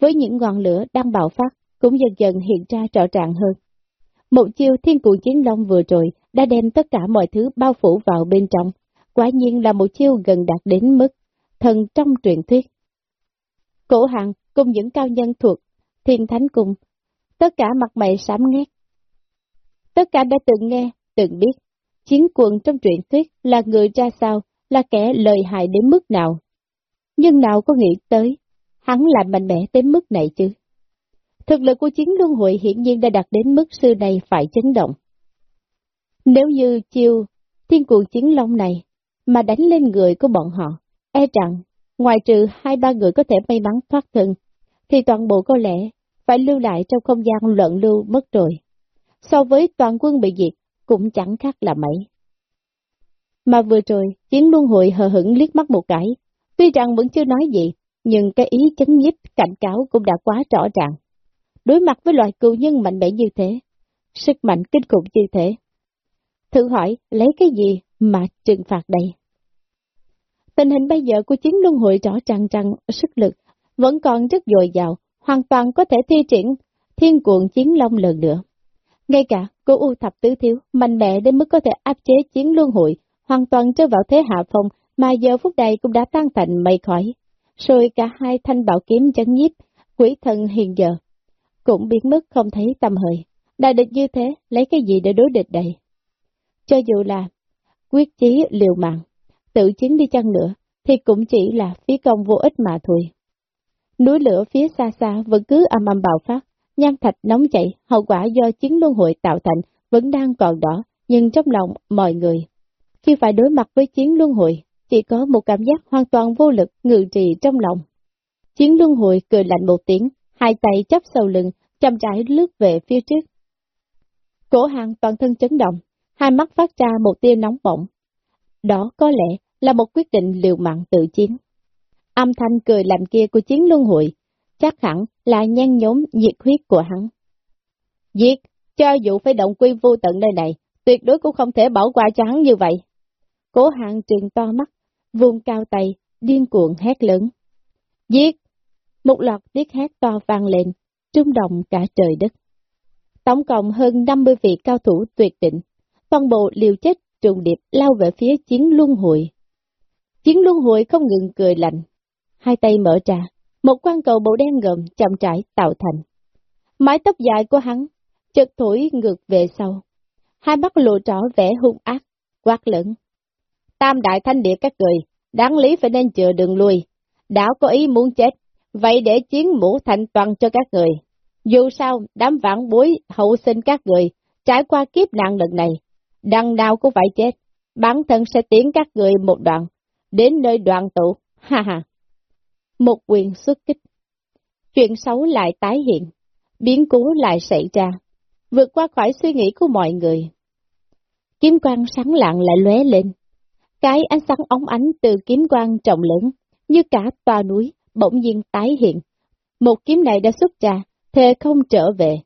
Với những ngọn lửa đang bạo phát, cũng dần dần hiện ra rõ ràng hơn. Một chiêu thiên cuộn chiến long vừa rồi đã đem tất cả mọi thứ bao phủ vào bên trong, quả nhiên là một chiêu gần đạt đến mức thần trong truyền thuyết. Cổ hằng cùng những cao nhân thuộc thiên thánh cung, tất cả mặt mày sám ngét. Tất cả đã từng nghe, từng biết, chiến quân trong truyền thuyết là người ra sao, là kẻ lợi hại đến mức nào. Nhưng nào có nghĩ tới, hắn lại mạnh mẽ đến mức này chứ. Thực lực của chiến luân hội hiển nhiên đã đạt đến mức xưa này phải chấn động. Nếu như chiêu thiên cuồng chiến long này mà đánh lên người của bọn họ, e rằng, ngoài trừ hai ba người có thể may mắn thoát thân, thì toàn bộ có lẽ phải lưu lại trong không gian luận lưu mất rồi. So với toàn quân bị diệt, cũng chẳng khác là mấy. Mà vừa rồi, chiến luân hội hờ hững liếc mắt một cái, tuy rằng vẫn chưa nói gì, nhưng cái ý chấn nhiếp cảnh cáo cũng đã quá rõ ràng. Đối mặt với loại cựu nhân mạnh mẽ như thế, sức mạnh kinh khủng như thế. Thử hỏi, lấy cái gì mà trừng phạt đây? Tình hình bây giờ của chiến luân hội rõ ràng rằng sức lực vẫn còn rất dồi dào, hoàn toàn có thể thi triển thiên cuộn chiến long lần nữa. Ngay cả cô U Thập Tứ Thiếu, mạnh mẽ đến mức có thể áp chế chiến luân hội, hoàn toàn rơi vào thế hạ phong, mà giờ phút này cũng đã tan thành mây khói. Rồi cả hai thanh bảo kiếm chấn nhiếp, quỷ thần hiện giờ, cũng biến mất không thấy tâm hơi. Đại địch như thế, lấy cái gì để đối địch đây? Cho dù là quyết chí liều mạng, tự chiến đi chăng nữa, thì cũng chỉ là phí công vô ích mà thôi. Núi lửa phía xa xa vẫn cứ âm âm bạo phát, nham thạch nóng chảy, hậu quả do chiến luân hội tạo thành vẫn đang còn đó, nhưng trong lòng mọi người khi phải đối mặt với chiến luân hội chỉ có một cảm giác hoàn toàn vô lực ngự trì trong lòng. Chiến luân hội cười lạnh một tiếng, hai tay chấp sau lưng, chăm rãi lướt về phía trước. Cổ hàng toàn thân chấn động, hai mắt phát ra một tia nóng bỏng. Đó có lẽ là một quyết định liều mạng tự chiến. Âm thanh cười làm kia của chiến luân hội, chắc hẳn là nhan nhóm nhiệt huyết của hắn. Giết, cho dù phải động quy vô tận nơi này, tuyệt đối cũng không thể bỏ qua cho hắn như vậy. Cố hạng trừng to mắt, vuông cao tay, điên cuồng hét lớn. Giết! Một loạt tiếng hét to vang lên, trung động cả trời đất. Tổng cộng hơn 50 vị cao thủ tuyệt định, toàn bộ liều chết trùng điệp lao về phía chiến luân hội. Chiến luân hội không ngừng cười lạnh, hai tay mở ra, một quan cầu màu đen ngầm chậm trải tạo thành. Mái tóc dài của hắn, chợt thổi ngược về sau, hai mắt lộ rõ vẻ hung ác, quát lẫn. Tam đại thanh địa các người, đáng lý phải nên chừa đường lui, đã có ý muốn chết, vậy để chiến mũ thành toàn cho các người. Dù sao, đám vãn bối hậu sinh các người, trải qua kiếp nạn lần này, đằng nào cũng phải chết, bản thân sẽ tiến các người một đoạn, đến nơi đoạn tụ, ha ha. Một quyền xuất kích. Chuyện xấu lại tái hiện, biến cố lại xảy ra, vượt qua khỏi suy nghĩ của mọi người. Kiếm quang sáng lạng lại lóe lên. Cái ánh sáng ống ánh từ kiếm quang trọng lớn, như cả tòa núi, bỗng nhiên tái hiện. Một kiếm này đã xuất ra, thề không trở về.